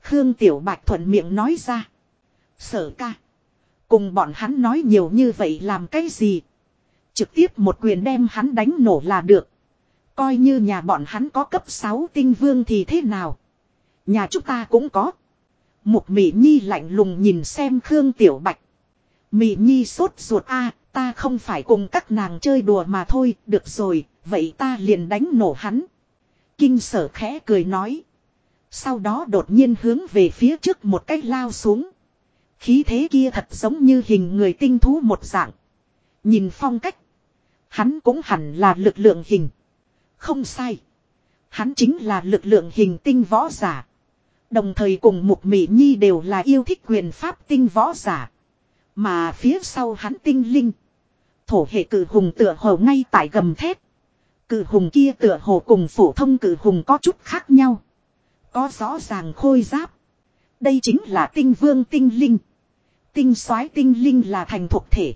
Khương Tiểu Bạch thuận miệng nói ra. Sợ ca. Cùng bọn hắn nói nhiều như vậy làm cái gì. Trực tiếp một quyền đem hắn đánh nổ là được. Coi như nhà bọn hắn có cấp 6 tinh vương thì thế nào. Nhà chúng ta cũng có. Mục Mỹ Nhi lạnh lùng nhìn xem Khương Tiểu Bạch. Mị Nhi sốt ruột a ta không phải cùng các nàng chơi đùa mà thôi, được rồi, vậy ta liền đánh nổ hắn. Kinh sở khẽ cười nói. Sau đó đột nhiên hướng về phía trước một cách lao xuống. Khí thế kia thật giống như hình người tinh thú một dạng. Nhìn phong cách. Hắn cũng hẳn là lực lượng hình. Không sai. Hắn chính là lực lượng hình tinh võ giả. Đồng thời cùng Mục Mỹ Nhi đều là yêu thích quyền pháp tinh võ giả. Mà phía sau hắn tinh linh. Thổ hệ cử hùng tựa hồ ngay tại gầm thép. Cử hùng kia tựa hồ cùng phổ thông cử hùng có chút khác nhau. Có rõ ràng khôi giáp. Đây chính là tinh vương tinh linh. Tinh soái tinh linh là thành thuộc thể.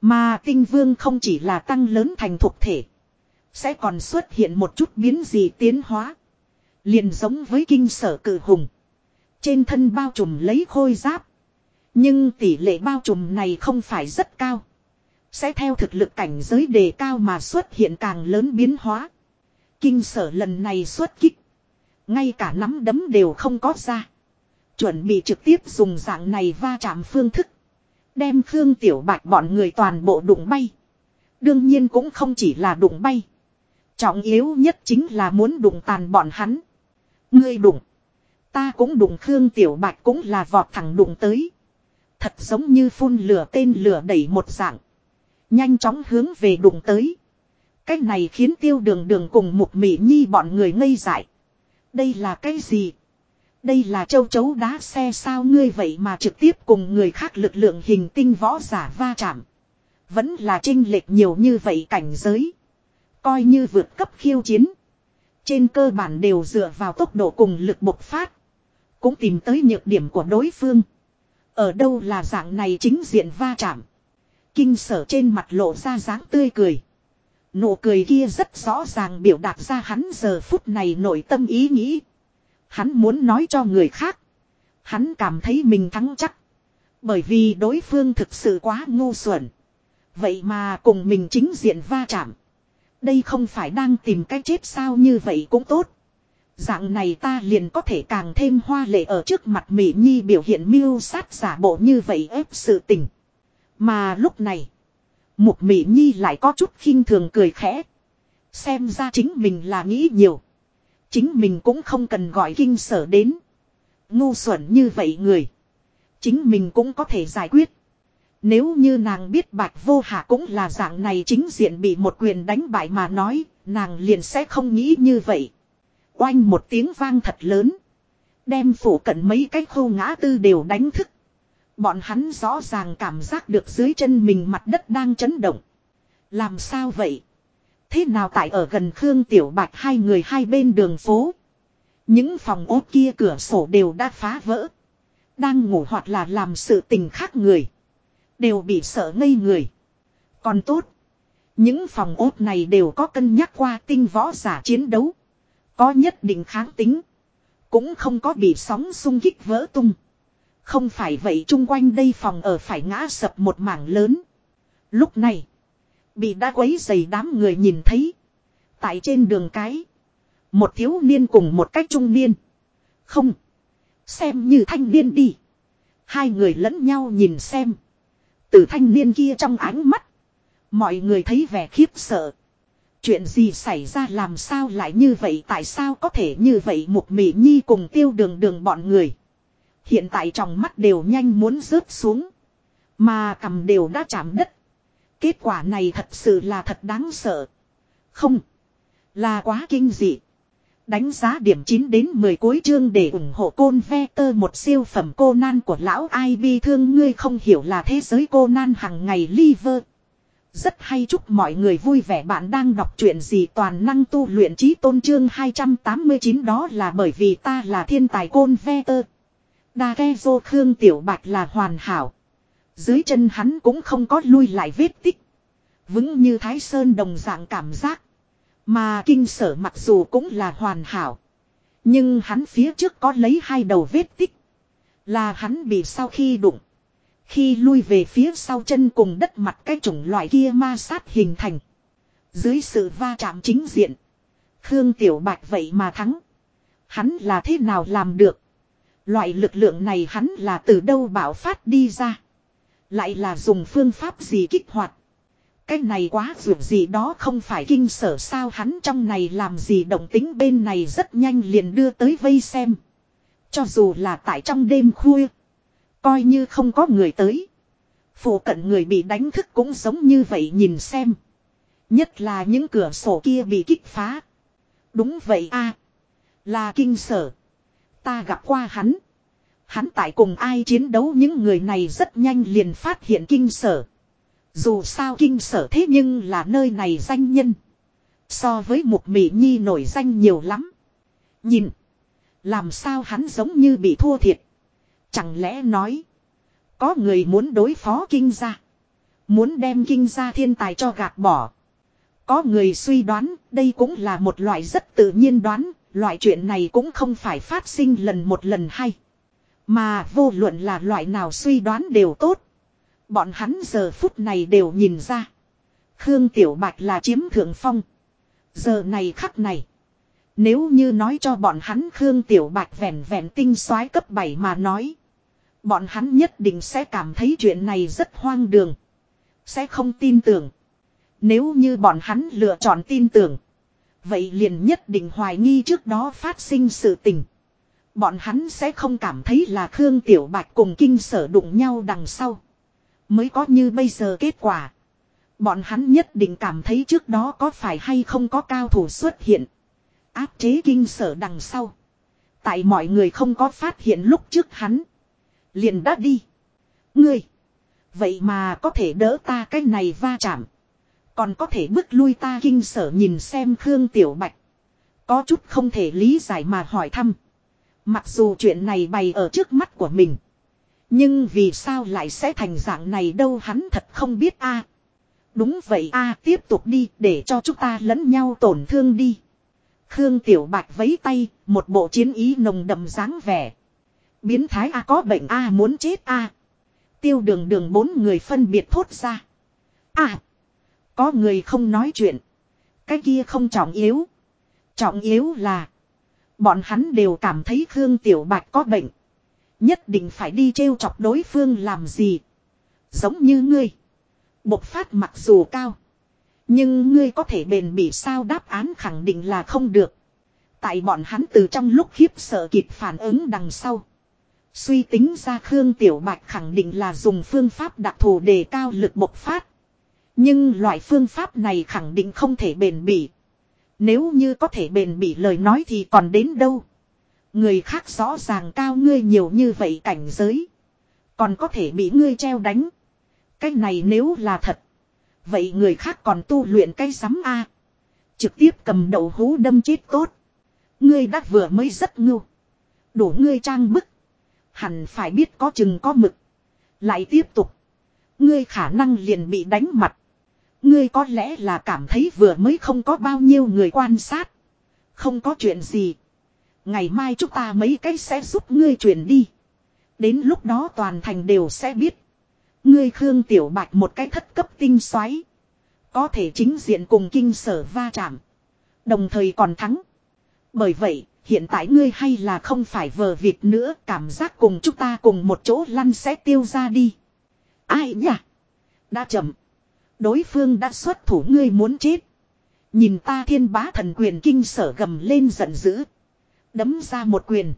Mà tinh vương không chỉ là tăng lớn thành thuộc thể. Sẽ còn xuất hiện một chút biến gì tiến hóa. Liền giống với kinh sở cử hùng. Trên thân bao trùm lấy khôi giáp. Nhưng tỷ lệ bao trùm này không phải rất cao. Sẽ theo thực lực cảnh giới đề cao mà xuất hiện càng lớn biến hóa. Kinh sở lần này xuất kích. Ngay cả nắm đấm đều không có ra. Chuẩn bị trực tiếp dùng dạng này va chạm phương thức. Đem Khương Tiểu Bạch bọn người toàn bộ đụng bay. Đương nhiên cũng không chỉ là đụng bay. Trọng yếu nhất chính là muốn đụng tàn bọn hắn. Ngươi đụng. Ta cũng đụng Khương Tiểu Bạch cũng là vọt thẳng đụng tới. Thật giống như phun lửa tên lửa đẩy một dạng. Nhanh chóng hướng về đụng tới. Cách này khiến tiêu đường đường cùng một mỹ nhi bọn người ngây dại. Đây là cái gì? Đây là châu chấu đá xe sao ngươi vậy mà trực tiếp cùng người khác lực lượng hình tinh võ giả va chạm. Vẫn là trinh lệch nhiều như vậy cảnh giới. Coi như vượt cấp khiêu chiến. Trên cơ bản đều dựa vào tốc độ cùng lực bộc phát. Cũng tìm tới nhược điểm của đối phương. Ở đâu là dạng này chính diện va chạm. Kinh sở trên mặt lộ ra dáng tươi cười. Nụ cười kia rất rõ ràng biểu đạt ra hắn giờ phút này nội tâm ý nghĩ. Hắn muốn nói cho người khác. Hắn cảm thấy mình thắng chắc. Bởi vì đối phương thực sự quá ngu xuẩn. Vậy mà cùng mình chính diện va chạm. Đây không phải đang tìm cách chết sao như vậy cũng tốt. Dạng này ta liền có thể càng thêm hoa lệ ở trước mặt Mỹ Nhi biểu hiện mưu sát giả bộ như vậy ép sự tình. Mà lúc này, Mục Mỹ Nhi lại có chút khinh thường cười khẽ. Xem ra chính mình là nghĩ nhiều. Chính mình cũng không cần gọi kinh sở đến. Ngu xuẩn như vậy người. Chính mình cũng có thể giải quyết. Nếu như nàng biết bạch vô hạ cũng là dạng này chính diện bị một quyền đánh bại mà nói, nàng liền sẽ không nghĩ như vậy. Oanh một tiếng vang thật lớn. Đem phủ cận mấy cái khô ngã tư đều đánh thức. Bọn hắn rõ ràng cảm giác được dưới chân mình mặt đất đang chấn động. Làm sao vậy? Thế nào tại ở gần Khương Tiểu Bạch hai người hai bên đường phố? Những phòng ốt kia cửa sổ đều đã phá vỡ. Đang ngủ hoặc là làm sự tình khác người. Đều bị sợ ngây người. Còn tốt. Những phòng ốt này đều có cân nhắc qua tinh võ giả chiến đấu. Có nhất định kháng tính. Cũng không có bị sóng xung kích vỡ tung. Không phải vậy chung quanh đây phòng ở phải ngã sập một mảng lớn. Lúc này. Bị đã quấy dày đám người nhìn thấy. Tại trên đường cái. Một thiếu niên cùng một cách trung niên. Không. Xem như thanh niên đi. Hai người lẫn nhau nhìn xem. Từ thanh niên kia trong ánh mắt. Mọi người thấy vẻ khiếp sợ. Chuyện gì xảy ra, làm sao lại như vậy, tại sao có thể như vậy, một mỹ nhi cùng tiêu đường đường bọn người. Hiện tại trong mắt đều nhanh muốn rớt xuống. Mà cầm đều đã chạm đất. Kết quả này thật sự là thật đáng sợ. Không. Là quá kinh dị. Đánh giá điểm 9 đến 10 cuối chương để ủng hộ côn ve tơ, một siêu phẩm cô nan của lão ai bi thương ngươi không hiểu là thế giới cô nan hằng ngày liver. Rất hay chúc mọi người vui vẻ bạn đang đọc truyện gì toàn năng tu luyện trí tôn trương 289 đó là bởi vì ta là thiên tài côn ve tơ. Đa ghe dô khương tiểu bạch là hoàn hảo. Dưới chân hắn cũng không có lui lại vết tích. Vững như thái sơn đồng dạng cảm giác. Mà kinh sở mặc dù cũng là hoàn hảo. Nhưng hắn phía trước có lấy hai đầu vết tích. Là hắn bị sau khi đụng. Khi lui về phía sau chân cùng đất mặt cái chủng loại kia ma sát hình thành. Dưới sự va chạm chính diện. Khương Tiểu Bạch vậy mà thắng. Hắn là thế nào làm được? Loại lực lượng này hắn là từ đâu bảo phát đi ra? Lại là dùng phương pháp gì kích hoạt? Cái này quá dược gì đó không phải kinh sở sao hắn trong này làm gì động tính bên này rất nhanh liền đưa tới vây xem. Cho dù là tại trong đêm khuya. Coi như không có người tới. Phủ cận người bị đánh thức cũng giống như vậy nhìn xem. Nhất là những cửa sổ kia bị kích phá. Đúng vậy a Là kinh sở. Ta gặp qua hắn. Hắn tại cùng ai chiến đấu những người này rất nhanh liền phát hiện kinh sở. Dù sao kinh sở thế nhưng là nơi này danh nhân. So với một mỹ nhi nổi danh nhiều lắm. Nhìn. Làm sao hắn giống như bị thua thiệt. Chẳng lẽ nói. Có người muốn đối phó kinh gia. Muốn đem kinh gia thiên tài cho gạt bỏ. Có người suy đoán, đây cũng là một loại rất tự nhiên đoán. Loại chuyện này cũng không phải phát sinh lần một lần hay. Mà vô luận là loại nào suy đoán đều tốt. Bọn hắn giờ phút này đều nhìn ra. Khương Tiểu Bạch là chiếm thượng phong. Giờ này khắc này. Nếu như nói cho bọn hắn Khương Tiểu Bạch vẹn vẹn tinh soái cấp 7 mà nói. Bọn hắn nhất định sẽ cảm thấy chuyện này rất hoang đường. Sẽ không tin tưởng. Nếu như bọn hắn lựa chọn tin tưởng. Vậy liền nhất định hoài nghi trước đó phát sinh sự tình. Bọn hắn sẽ không cảm thấy là Khương Tiểu Bạch cùng kinh sở đụng nhau đằng sau. Mới có như bây giờ kết quả. Bọn hắn nhất định cảm thấy trước đó có phải hay không có cao thủ xuất hiện. Áp chế kinh sở đằng sau. Tại mọi người không có phát hiện lúc trước hắn. Liền đã đi. Ngươi. Vậy mà có thể đỡ ta cái này va chạm. Còn có thể bước lui ta kinh sở nhìn xem Khương Tiểu Bạch. Có chút không thể lý giải mà hỏi thăm. Mặc dù chuyện này bày ở trước mắt của mình. Nhưng vì sao lại sẽ thành dạng này đâu hắn thật không biết a. Đúng vậy a tiếp tục đi để cho chúng ta lẫn nhau tổn thương đi. Khương Tiểu Bạch vấy tay, một bộ chiến ý nồng đậm dáng vẻ. Biến thái a có bệnh a muốn chết a. Tiêu đường đường bốn người phân biệt thốt ra. À, có người không nói chuyện. Cái kia không trọng yếu. Trọng yếu là, bọn hắn đều cảm thấy Khương Tiểu Bạch có bệnh. Nhất định phải đi trêu chọc đối phương làm gì. Giống như ngươi. Bộc phát mặc dù cao. Nhưng ngươi có thể bền bỉ sao đáp án khẳng định là không được. Tại bọn hắn từ trong lúc khiếp sợ kịp phản ứng đằng sau. Suy tính ra Khương Tiểu Bạch khẳng định là dùng phương pháp đặc thù đề cao lực bộc phát. Nhưng loại phương pháp này khẳng định không thể bền bỉ. Nếu như có thể bền bỉ lời nói thì còn đến đâu. Người khác rõ ràng cao ngươi nhiều như vậy cảnh giới. Còn có thể bị ngươi treo đánh. Cái này nếu là thật. Vậy người khác còn tu luyện cái sắm A. Trực tiếp cầm đầu hú đâm chết tốt. Ngươi đã vừa mới rất ngưu. Đủ ngươi trang bức. Hẳn phải biết có chừng có mực. Lại tiếp tục. Ngươi khả năng liền bị đánh mặt. Ngươi có lẽ là cảm thấy vừa mới không có bao nhiêu người quan sát. Không có chuyện gì. Ngày mai chúng ta mấy cái sẽ giúp ngươi chuyển đi. Đến lúc đó toàn thành đều sẽ biết. Ngươi Khương Tiểu Bạch một cái thất cấp tinh xoáy. Có thể chính diện cùng kinh sở va chạm. Đồng thời còn thắng. Bởi vậy, hiện tại ngươi hay là không phải vờ việc nữa, cảm giác cùng chúng ta cùng một chỗ lăn sẽ tiêu ra đi. Ai nhỉ? Đã chậm. Đối phương đã xuất thủ ngươi muốn chết. Nhìn ta thiên bá thần quyền kinh sở gầm lên giận dữ. Đấm ra một quyền.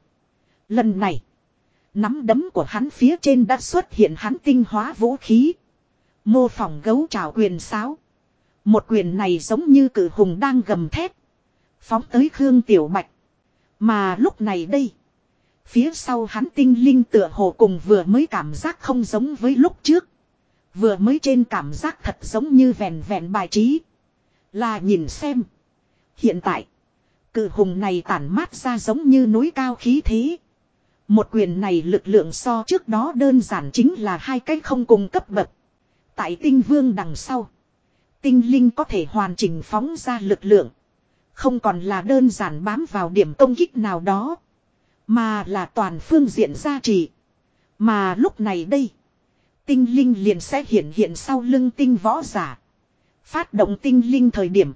Lần này. Nắm đấm của hắn phía trên đã xuất hiện hắn tinh hóa vũ khí. Mô phỏng gấu trào quyền sáo. Một quyền này giống như cử hùng đang gầm thép, Phóng tới Khương Tiểu Bạch. Mà lúc này đây. Phía sau hắn tinh linh tựa hồ cùng vừa mới cảm giác không giống với lúc trước. Vừa mới trên cảm giác thật giống như vẹn vẹn bài trí. Là nhìn xem. Hiện tại. Cự hùng này tản mát ra giống như núi cao khí thế. Một quyền này lực lượng so trước đó đơn giản chính là hai cái không cùng cấp bậc. Tại tinh vương đằng sau. Tinh linh có thể hoàn chỉnh phóng ra lực lượng. Không còn là đơn giản bám vào điểm công kích nào đó. Mà là toàn phương diện gia trì. Mà lúc này đây. Tinh linh liền sẽ hiện hiện sau lưng tinh võ giả. Phát động tinh linh thời điểm.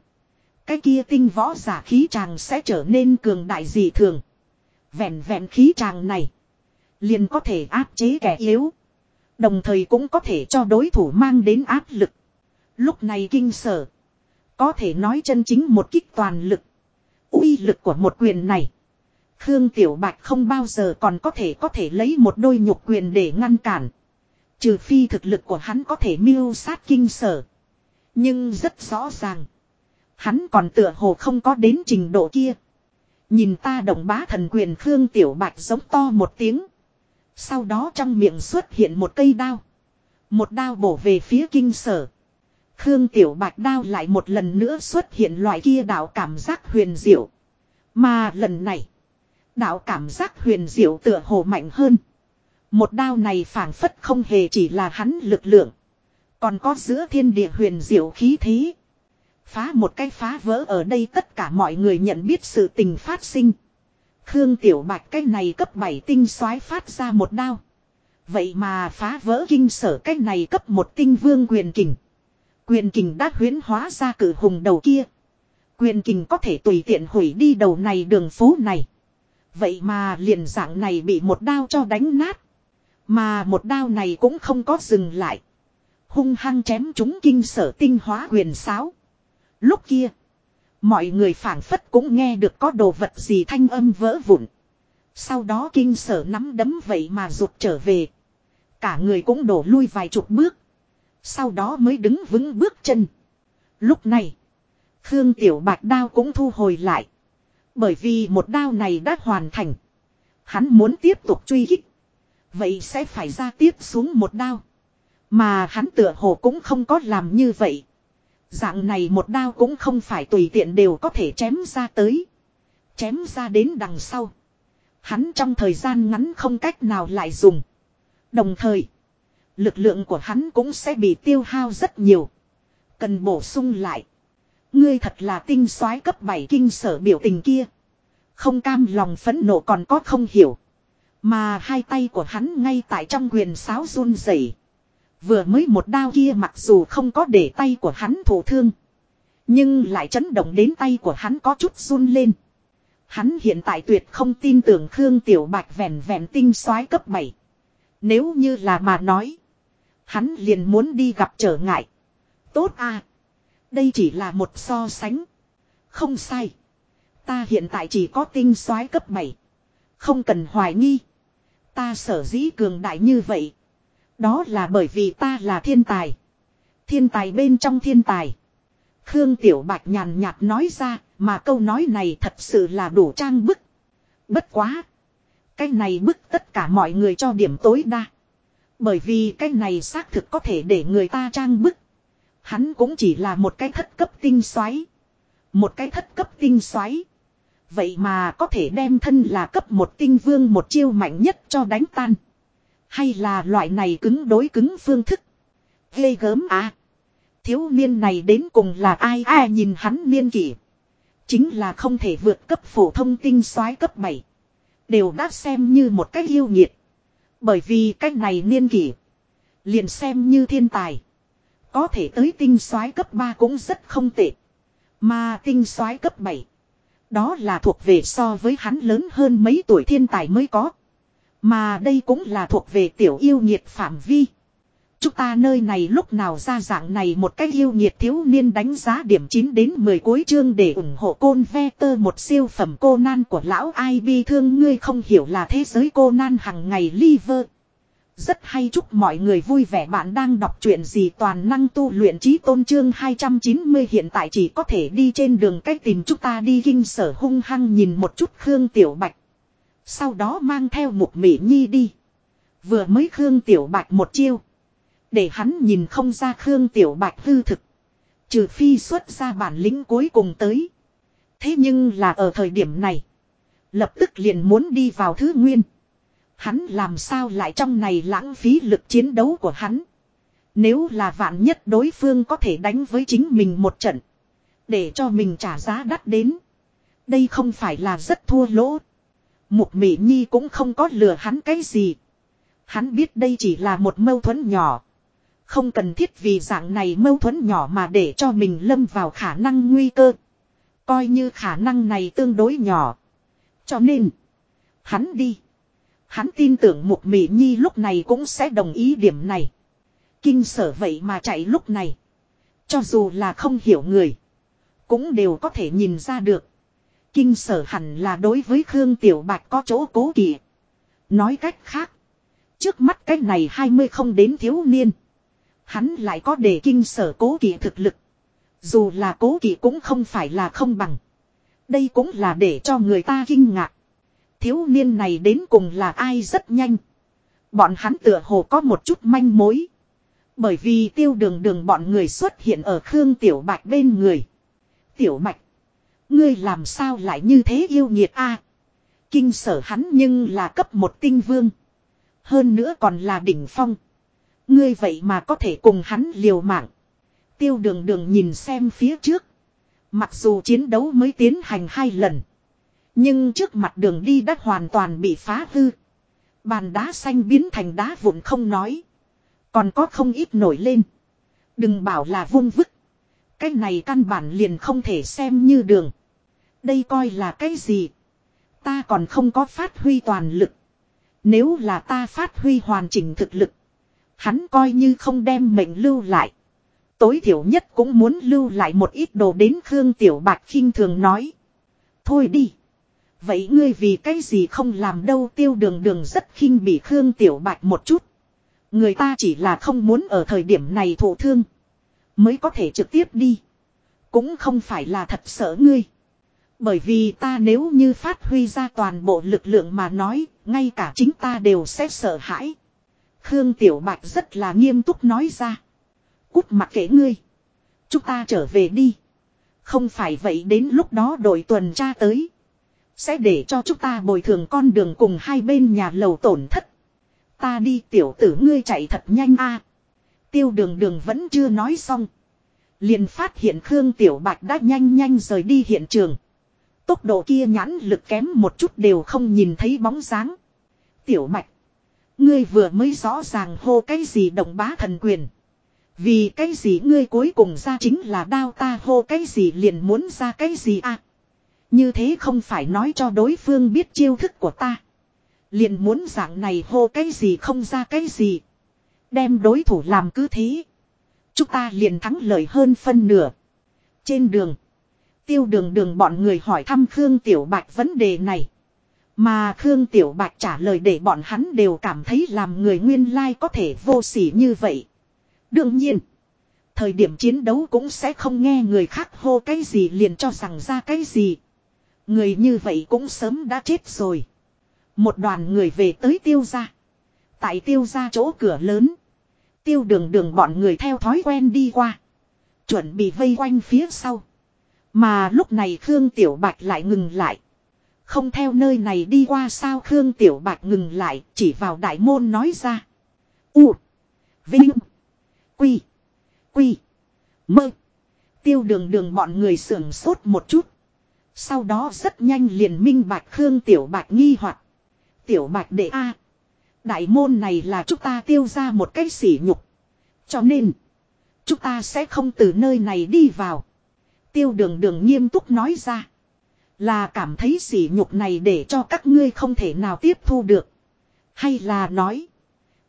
Cái kia tinh võ giả khí tràng sẽ trở nên cường đại dị thường. Vẹn vẹn khí tràng này. Liền có thể áp chế kẻ yếu. Đồng thời cũng có thể cho đối thủ mang đến áp lực. Lúc này kinh sở. Có thể nói chân chính một kích toàn lực. uy lực của một quyền này. Khương Tiểu Bạch không bao giờ còn có thể có thể lấy một đôi nhục quyền để ngăn cản. Trừ phi thực lực của hắn có thể miêu sát kinh sở. Nhưng rất rõ ràng. Hắn còn tựa hồ không có đến trình độ kia. Nhìn ta đồng bá thần quyền Khương Tiểu Bạch giống to một tiếng. Sau đó trong miệng xuất hiện một cây đao. Một đao bổ về phía kinh sở. Khương Tiểu Bạch đao lại một lần nữa xuất hiện loại kia đạo cảm giác huyền diệu. Mà lần này, đạo cảm giác huyền diệu tựa hồ mạnh hơn. Một đao này phảng phất không hề chỉ là hắn lực lượng. Còn có giữa thiên địa huyền diệu khí thế. Phá một cái phá vỡ ở đây tất cả mọi người nhận biết sự tình phát sinh. Khương Tiểu Bạch cái này cấp 7 tinh soái phát ra một đao. Vậy mà phá vỡ kinh sở cái này cấp một tinh vương quyền kình. Quyền kình đã huyến hóa ra cử hùng đầu kia. Quyền kình có thể tùy tiện hủy đi đầu này đường phố này. Vậy mà liền dạng này bị một đao cho đánh nát. Mà một đao này cũng không có dừng lại. Hung hăng chém chúng kinh sở tinh hóa quyền sáo. Lúc kia. Mọi người phảng phất cũng nghe được có đồ vật gì thanh âm vỡ vụn. Sau đó kinh sở nắm đấm vậy mà rụt trở về. Cả người cũng đổ lui vài chục bước. Sau đó mới đứng vững bước chân. Lúc này. Khương Tiểu Bạch đao cũng thu hồi lại. Bởi vì một đao này đã hoàn thành. Hắn muốn tiếp tục truy kích. Vậy sẽ phải ra tiếp xuống một đao. Mà hắn tựa hồ cũng không có làm như vậy. Dạng này một đao cũng không phải tùy tiện đều có thể chém ra tới. Chém ra đến đằng sau. Hắn trong thời gian ngắn không cách nào lại dùng. Đồng thời. Lực lượng của hắn cũng sẽ bị tiêu hao rất nhiều. Cần bổ sung lại. Ngươi thật là tinh soái cấp 7 kinh sở biểu tình kia. Không cam lòng phẫn nộ còn có không hiểu. Mà hai tay của hắn ngay tại trong quyền sáo run rẩy. Vừa mới một đao kia mặc dù không có để tay của hắn thổ thương. Nhưng lại chấn động đến tay của hắn có chút run lên. Hắn hiện tại tuyệt không tin tưởng Khương Tiểu Bạch vẹn vẹn tinh soái cấp 7. Nếu như là mà nói. Hắn liền muốn đi gặp trở ngại. Tốt à. Đây chỉ là một so sánh. Không sai. Ta hiện tại chỉ có tinh soái cấp 7. Không cần hoài nghi. Ta sở dĩ cường đại như vậy. Đó là bởi vì ta là thiên tài. Thiên tài bên trong thiên tài. Khương Tiểu Bạch nhàn nhạt nói ra, mà câu nói này thật sự là đủ trang bức. Bất quá. Cái này bức tất cả mọi người cho điểm tối đa. Bởi vì cái này xác thực có thể để người ta trang bức. Hắn cũng chỉ là một cái thất cấp tinh xoáy. Một cái thất cấp tinh xoáy. Vậy mà có thể đem thân là cấp một tinh vương một chiêu mạnh nhất cho đánh tan. Hay là loại này cứng đối cứng phương thức. Ghê gớm à. Thiếu niên này đến cùng là ai ai nhìn hắn niên kỷ. Chính là không thể vượt cấp phổ thông tinh soái cấp 7. Đều đã xem như một cách yêu nghiệt bởi vì cách này niên kỷ. Liền xem như thiên tài. Có thể tới tinh soái cấp 3 cũng rất không tệ. Mà tinh soái cấp 7. Đó là thuộc về so với hắn lớn hơn mấy tuổi thiên tài mới có. Mà đây cũng là thuộc về tiểu yêu nhiệt phạm vi. Chúng ta nơi này lúc nào ra dạng này một cách yêu nhiệt thiếu niên đánh giá điểm 9 đến 10 cuối chương để ủng hộ côn ve tơ một siêu phẩm cô nan của lão ai bi thương ngươi không hiểu là thế giới cô nan hằng ngày liver. Rất hay chúc mọi người vui vẻ bạn đang đọc truyện gì toàn năng tu luyện trí tôn trương 290 hiện tại chỉ có thể đi trên đường cách tìm chúng ta đi kinh sở hung hăng nhìn một chút Khương Tiểu Bạch. Sau đó mang theo một mỹ nhi đi. Vừa mới Khương Tiểu Bạch một chiêu. Để hắn nhìn không ra Khương Tiểu Bạch hư thực. Trừ phi xuất ra bản lĩnh cuối cùng tới. Thế nhưng là ở thời điểm này. Lập tức liền muốn đi vào thứ nguyên. Hắn làm sao lại trong này lãng phí lực chiến đấu của hắn. Nếu là vạn nhất đối phương có thể đánh với chính mình một trận. Để cho mình trả giá đắt đến. Đây không phải là rất thua lỗ. Mục Mỹ Nhi cũng không có lừa hắn cái gì. Hắn biết đây chỉ là một mâu thuẫn nhỏ. Không cần thiết vì dạng này mâu thuẫn nhỏ mà để cho mình lâm vào khả năng nguy cơ. Coi như khả năng này tương đối nhỏ. Cho nên, hắn đi. Hắn tin tưởng một Mỹ Nhi lúc này cũng sẽ đồng ý điểm này. Kinh sở vậy mà chạy lúc này. Cho dù là không hiểu người. Cũng đều có thể nhìn ra được. Kinh sở hẳn là đối với Khương Tiểu Bạch có chỗ cố kỵ. Nói cách khác. Trước mắt cái này 20 không đến thiếu niên. Hắn lại có để kinh sở cố kỵ thực lực. Dù là cố kỵ cũng không phải là không bằng. Đây cũng là để cho người ta kinh ngạc. Thiếu niên này đến cùng là ai rất nhanh. Bọn hắn tựa hồ có một chút manh mối. Bởi vì tiêu đường đường bọn người xuất hiện ở Khương Tiểu Bạch bên người. Tiểu Bạch. Ngươi làm sao lại như thế yêu nghiệt a? Kinh sở hắn nhưng là cấp một tinh vương. Hơn nữa còn là đỉnh phong. Ngươi vậy mà có thể cùng hắn liều mạng. Tiêu đường đường nhìn xem phía trước. Mặc dù chiến đấu mới tiến hành hai lần. Nhưng trước mặt đường đi đã hoàn toàn bị phá hư. Bàn đá xanh biến thành đá vụn không nói. Còn có không ít nổi lên. Đừng bảo là vung vứt, Cái này căn bản liền không thể xem như đường. Đây coi là cái gì? Ta còn không có phát huy toàn lực. Nếu là ta phát huy hoàn chỉnh thực lực. Hắn coi như không đem mệnh lưu lại. Tối thiểu nhất cũng muốn lưu lại một ít đồ đến Khương Tiểu Bạch khinh thường nói. Thôi đi. Vậy ngươi vì cái gì không làm đâu tiêu đường đường rất khinh bị Khương Tiểu Bạch một chút. Người ta chỉ là không muốn ở thời điểm này thổ thương. Mới có thể trực tiếp đi. Cũng không phải là thật sợ ngươi. Bởi vì ta nếu như phát huy ra toàn bộ lực lượng mà nói, ngay cả chính ta đều sẽ sợ hãi. Khương Tiểu Bạch rất là nghiêm túc nói ra. Cút mặt kể ngươi. Chúng ta trở về đi. Không phải vậy đến lúc đó đội tuần tra tới. Sẽ để cho chúng ta bồi thường con đường cùng hai bên nhà lầu tổn thất. Ta đi tiểu tử ngươi chạy thật nhanh a. Tiêu đường đường vẫn chưa nói xong. Liền phát hiện Khương Tiểu Bạch đã nhanh nhanh rời đi hiện trường. Tốc độ kia nhãn lực kém một chút đều không nhìn thấy bóng dáng. Tiểu Bạch. Ngươi vừa mới rõ ràng hô cái gì động bá thần quyền. Vì cái gì ngươi cuối cùng ra chính là đao ta hô cái gì liền muốn ra cái gì à. Như thế không phải nói cho đối phương biết chiêu thức của ta. Liền muốn dạng này hô cái gì không ra cái gì. Đem đối thủ làm cứ thế. Chúng ta liền thắng lợi hơn phân nửa. Trên đường. Tiêu đường đường bọn người hỏi thăm Khương Tiểu Bạch vấn đề này. Mà Khương Tiểu Bạch trả lời để bọn hắn đều cảm thấy làm người nguyên lai có thể vô sỉ như vậy. Đương nhiên. Thời điểm chiến đấu cũng sẽ không nghe người khác hô cái gì liền cho rằng ra cái gì. Người như vậy cũng sớm đã chết rồi. Một đoàn người về tới tiêu gia. Tại tiêu gia chỗ cửa lớn. Tiêu đường đường bọn người theo thói quen đi qua. Chuẩn bị vây quanh phía sau. Mà lúc này Khương Tiểu Bạch lại ngừng lại. Không theo nơi này đi qua sao Khương Tiểu Bạch ngừng lại, chỉ vào đại môn nói ra. U. Vinh. Quy. Quy. Mơ. Tiêu đường đường bọn người sưởng sốt một chút. Sau đó rất nhanh liền minh bạch Khương Tiểu Bạch nghi hoặc Tiểu Bạch đệ A. Đại môn này là chúng ta tiêu ra một cái sỉ nhục. Cho nên. Chúng ta sẽ không từ nơi này đi vào. Tiêu đường đường nghiêm túc nói ra. Là cảm thấy sỉ nhục này để cho các ngươi không thể nào tiếp thu được. Hay là nói.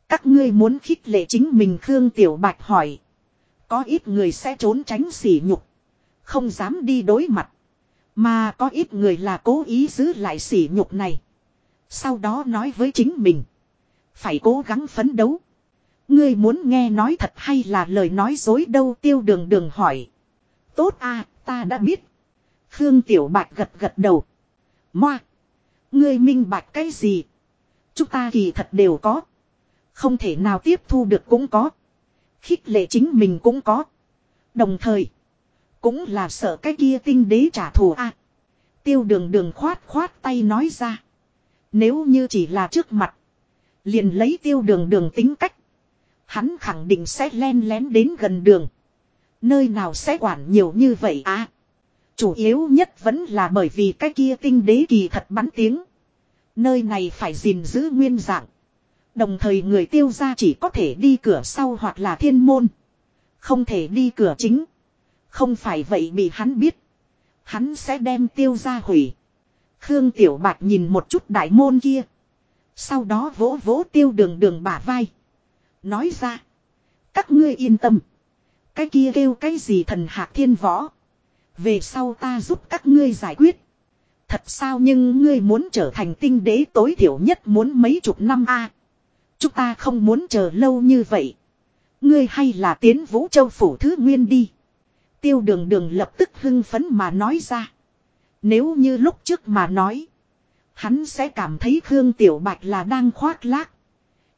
Các ngươi muốn khích lệ chính mình Khương Tiểu Bạch hỏi. Có ít người sẽ trốn tránh sỉ nhục. Không dám đi đối mặt. Mà có ít người là cố ý giữ lại sỉ nhục này. Sau đó nói với chính mình. Phải cố gắng phấn đấu. Ngươi muốn nghe nói thật hay là lời nói dối đâu, tiêu đường đường hỏi. Tốt a ta đã biết. Khương Tiểu Bạch gật gật đầu. Moa. Ngươi minh bạch cái gì? Chúng ta kỳ thật đều có. Không thể nào tiếp thu được cũng có. Khích lệ chính mình cũng có. Đồng thời. Cũng là sợ cái kia tinh đế trả thù a. tiêu đường đường khoát khoát tay nói ra. Nếu như chỉ là trước mặt. Liền lấy tiêu đường đường tính cách. Hắn khẳng định sẽ len lén đến gần đường. Nơi nào sẽ quản nhiều như vậy à. Chủ yếu nhất vẫn là bởi vì cái kia tinh đế kỳ thật bắn tiếng. Nơi này phải gìn giữ nguyên dạng. Đồng thời người tiêu gia chỉ có thể đi cửa sau hoặc là thiên môn. Không thể đi cửa chính. Không phải vậy bị hắn biết. Hắn sẽ đem tiêu gia hủy. Khương Tiểu Bạch nhìn một chút đại môn kia. Sau đó vỗ vỗ tiêu đường đường bả vai. Nói ra. Các ngươi yên tâm. Cái kia kêu cái gì thần hạc thiên võ. Về sau ta giúp các ngươi giải quyết. Thật sao nhưng ngươi muốn trở thành tinh đế tối thiểu nhất muốn mấy chục năm a Chúng ta không muốn chờ lâu như vậy. Ngươi hay là tiến vũ châu phủ thứ nguyên đi. Tiêu đường đường lập tức hưng phấn mà nói ra. Nếu như lúc trước mà nói. Hắn sẽ cảm thấy Khương Tiểu Bạch là đang khoác lác.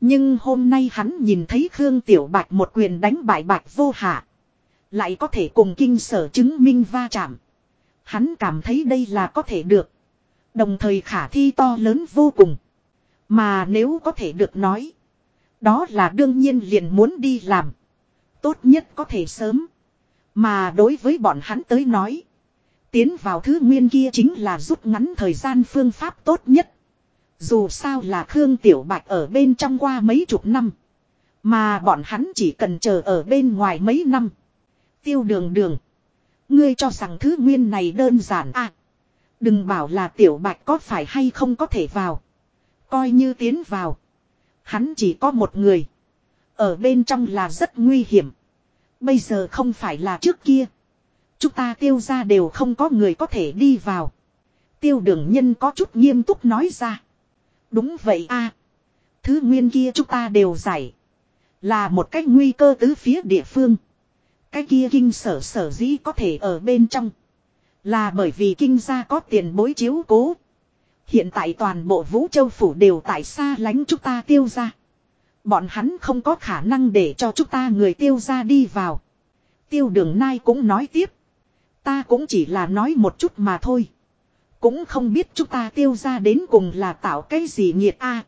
Nhưng hôm nay hắn nhìn thấy Khương Tiểu Bạch một quyền đánh bại Bạch vô hạ. Lại có thể cùng kinh sở chứng minh va chạm. Hắn cảm thấy đây là có thể được. Đồng thời khả thi to lớn vô cùng. Mà nếu có thể được nói. Đó là đương nhiên liền muốn đi làm. Tốt nhất có thể sớm. Mà đối với bọn hắn tới nói. Tiến vào thứ nguyên kia chính là rút ngắn thời gian phương pháp tốt nhất. Dù sao là Khương Tiểu Bạch ở bên trong qua mấy chục năm. Mà bọn hắn chỉ cần chờ ở bên ngoài mấy năm. Tiêu đường đường. Ngươi cho rằng thứ nguyên này đơn giản à. Đừng bảo là Tiểu Bạch có phải hay không có thể vào. Coi như tiến vào. Hắn chỉ có một người. Ở bên trong là rất nguy hiểm. Bây giờ không phải là trước kia. Chúng ta tiêu ra đều không có người có thể đi vào. Tiêu đường nhân có chút nghiêm túc nói ra. Đúng vậy a Thứ nguyên kia chúng ta đều giải. Là một cách nguy cơ tứ phía địa phương. Cái kia kinh sở sở dĩ có thể ở bên trong. Là bởi vì kinh gia có tiền bối chiếu cố. Hiện tại toàn bộ vũ châu phủ đều tại xa lánh chúng ta tiêu ra. Bọn hắn không có khả năng để cho chúng ta người tiêu ra đi vào. Tiêu đường nai cũng nói tiếp. Ta cũng chỉ là nói một chút mà thôi. Cũng không biết chúng ta tiêu ra đến cùng là tạo cái gì nghiệt a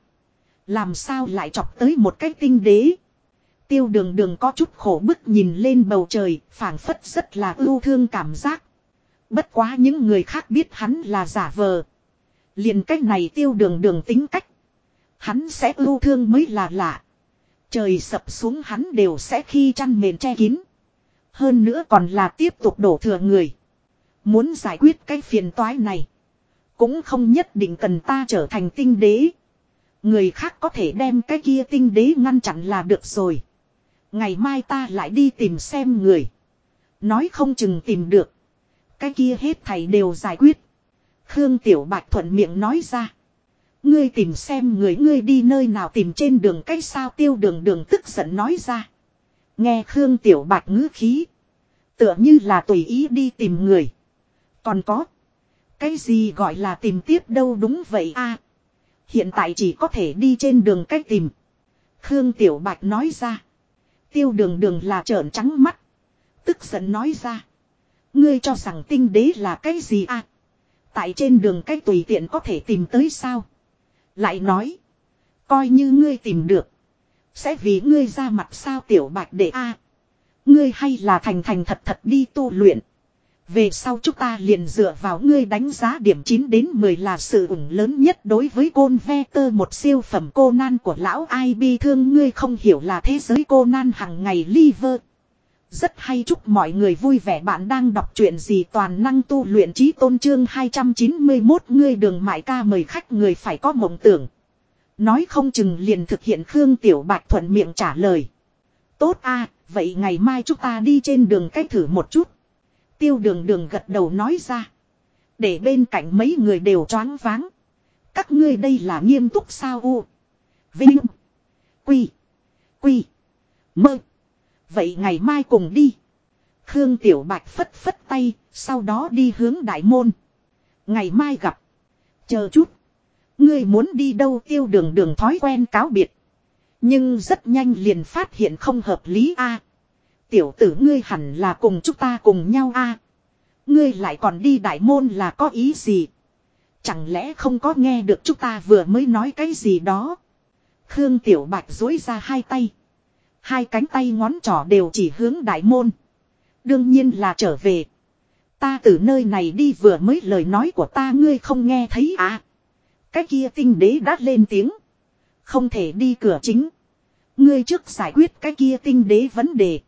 Làm sao lại chọc tới một cái tinh đế. Tiêu đường đường có chút khổ bức nhìn lên bầu trời, phảng phất rất là ưu thương cảm giác. Bất quá những người khác biết hắn là giả vờ. liền cách này tiêu đường đường tính cách. Hắn sẽ ưu thương mới là lạ. Trời sập xuống hắn đều sẽ khi chăn mền che kín. Hơn nữa còn là tiếp tục đổ thừa người. Muốn giải quyết cái phiền toái này. Cũng không nhất định cần ta trở thành tinh đế. Người khác có thể đem cái kia tinh đế ngăn chặn là được rồi. Ngày mai ta lại đi tìm xem người. Nói không chừng tìm được. Cái kia hết thầy đều giải quyết. Khương Tiểu Bạch thuận miệng nói ra. Ngươi tìm xem người, ngươi đi nơi nào tìm trên đường cách sao tiêu đường đường tức giận nói ra. Nghe Khương Tiểu Bạch ngữ khí. Tựa như là tùy ý đi tìm người. Còn có. Cái gì gọi là tìm tiếp đâu đúng vậy a Hiện tại chỉ có thể đi trên đường cách tìm. Khương Tiểu Bạch nói ra. Tiêu đường đường là trợn trắng mắt. Tức giận nói ra. Ngươi cho rằng tinh đế là cái gì à? Tại trên đường cách tùy tiện có thể tìm tới sao? Lại nói. Coi như ngươi tìm được. Sẽ vì ngươi ra mặt sao tiểu bạch đệ a Ngươi hay là thành thành thật thật đi tu luyện. Về sau chúng ta liền dựa vào ngươi đánh giá điểm 9 đến 10 là sự ủng lớn nhất đối với côn ve tơ, một siêu phẩm cô nan của lão ai bi thương ngươi không hiểu là thế giới cô nan hằng ngày liver. Rất hay chúc mọi người vui vẻ bạn đang đọc truyện gì toàn năng tu luyện trí tôn trương 291 ngươi đường mại ca mời khách, người phải có mộng tưởng. Nói không chừng liền thực hiện Khương Tiểu Bạch thuận miệng trả lời. Tốt a, vậy ngày mai chúng ta đi trên đường cách thử một chút. Tiêu đường đường gật đầu nói ra. Để bên cạnh mấy người đều choáng váng. Các ngươi đây là nghiêm túc sao u. Vinh. Quy. Quy. Mơ. Vậy ngày mai cùng đi. Khương Tiểu Bạch phất phất tay, sau đó đi hướng đại môn. Ngày mai gặp. Chờ chút. Ngươi muốn đi đâu tiêu đường đường thói quen cáo biệt. Nhưng rất nhanh liền phát hiện không hợp lý a. Tiểu tử ngươi hẳn là cùng chúng ta cùng nhau a. Ngươi lại còn đi đại môn là có ý gì? Chẳng lẽ không có nghe được chúng ta vừa mới nói cái gì đó? Khương Tiểu Bạch dối ra hai tay. Hai cánh tay ngón trỏ đều chỉ hướng đại môn. Đương nhiên là trở về. Ta từ nơi này đi vừa mới lời nói của ta ngươi không nghe thấy à. Cái kia tinh đế đã lên tiếng. Không thể đi cửa chính. Ngươi trước giải quyết cái kia tinh đế vấn đề.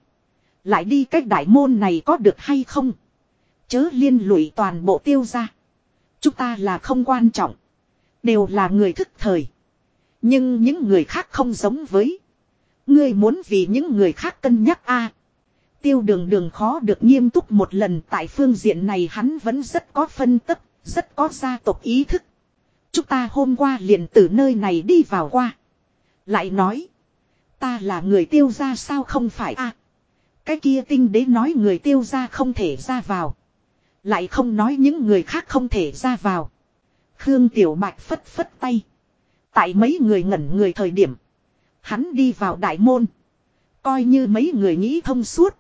Lại đi cách đại môn này có được hay không? Chớ liên lụy toàn bộ tiêu ra. Chúng ta là không quan trọng. Đều là người thức thời. Nhưng những người khác không giống với. Ngươi muốn vì những người khác cân nhắc a Tiêu đường đường khó được nghiêm túc một lần tại phương diện này hắn vẫn rất có phân tích, rất có gia tộc ý thức. Chúng ta hôm qua liền từ nơi này đi vào qua. Lại nói. Ta là người tiêu ra sao không phải a cái kia tinh đế nói người tiêu ra không thể ra vào. Lại không nói những người khác không thể ra vào. Khương Tiểu Bạch phất phất tay. Tại mấy người ngẩn người thời điểm. Hắn đi vào đại môn. Coi như mấy người nghĩ thông suốt.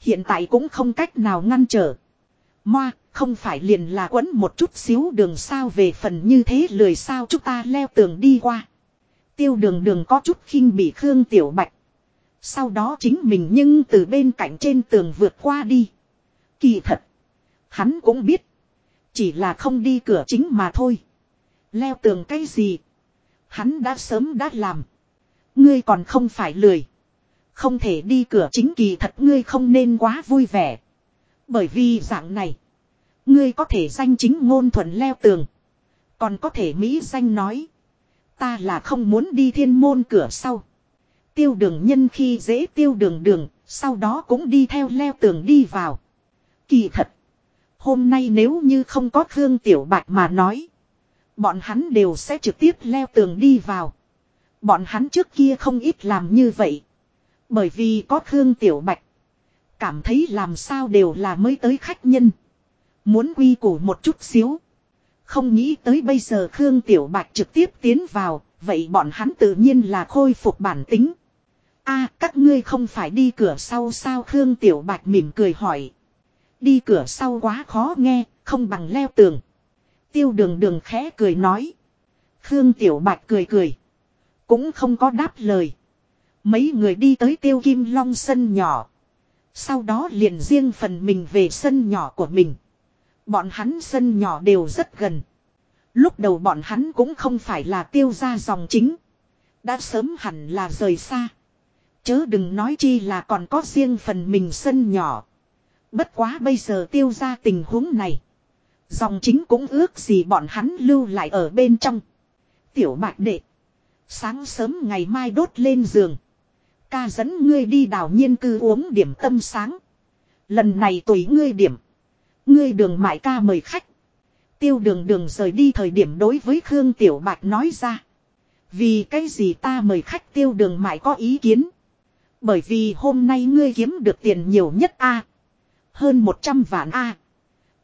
Hiện tại cũng không cách nào ngăn trở. Moa, không phải liền là quấn một chút xíu đường sao về phần như thế lười sao chúng ta leo tường đi qua. Tiêu đường đường có chút khinh bị Khương Tiểu Bạch. Sau đó chính mình nhưng từ bên cạnh trên tường vượt qua đi. Kỳ thật. Hắn cũng biết. Chỉ là không đi cửa chính mà thôi. Leo tường cái gì. Hắn đã sớm đã làm. Ngươi còn không phải lười. Không thể đi cửa chính kỳ thật ngươi không nên quá vui vẻ. Bởi vì dạng này. Ngươi có thể danh chính ngôn thuận leo tường. Còn có thể Mỹ danh nói. Ta là không muốn đi thiên môn cửa sau. Tiêu đường nhân khi dễ tiêu đường đường. Sau đó cũng đi theo leo tường đi vào. Kỳ thật. Hôm nay nếu như không có Khương Tiểu Bạch mà nói. Bọn hắn đều sẽ trực tiếp leo tường đi vào. Bọn hắn trước kia không ít làm như vậy. Bởi vì có Khương Tiểu Bạch. Cảm thấy làm sao đều là mới tới khách nhân. Muốn quy củ một chút xíu. Không nghĩ tới bây giờ Khương Tiểu Bạch trực tiếp tiến vào. Vậy bọn hắn tự nhiên là khôi phục bản tính a các ngươi không phải đi cửa sau sao Khương Tiểu Bạch mỉm cười hỏi. Đi cửa sau quá khó nghe, không bằng leo tường. Tiêu đường đường khẽ cười nói. Khương Tiểu Bạch cười cười. Cũng không có đáp lời. Mấy người đi tới tiêu kim long sân nhỏ. Sau đó liền riêng phần mình về sân nhỏ của mình. Bọn hắn sân nhỏ đều rất gần. Lúc đầu bọn hắn cũng không phải là tiêu ra dòng chính. Đã sớm hẳn là rời xa. Chớ đừng nói chi là còn có riêng phần mình sân nhỏ. Bất quá bây giờ tiêu ra tình huống này. Dòng chính cũng ước gì bọn hắn lưu lại ở bên trong. Tiểu bạch đệ. Sáng sớm ngày mai đốt lên giường. Ca dẫn ngươi đi đảo nhiên cư uống điểm tâm sáng. Lần này tùy ngươi điểm. Ngươi đường mại ca mời khách. Tiêu đường đường rời đi thời điểm đối với Khương Tiểu Bạch nói ra. Vì cái gì ta mời khách tiêu đường mại có ý kiến. Bởi vì hôm nay ngươi kiếm được tiền nhiều nhất a Hơn 100 vạn a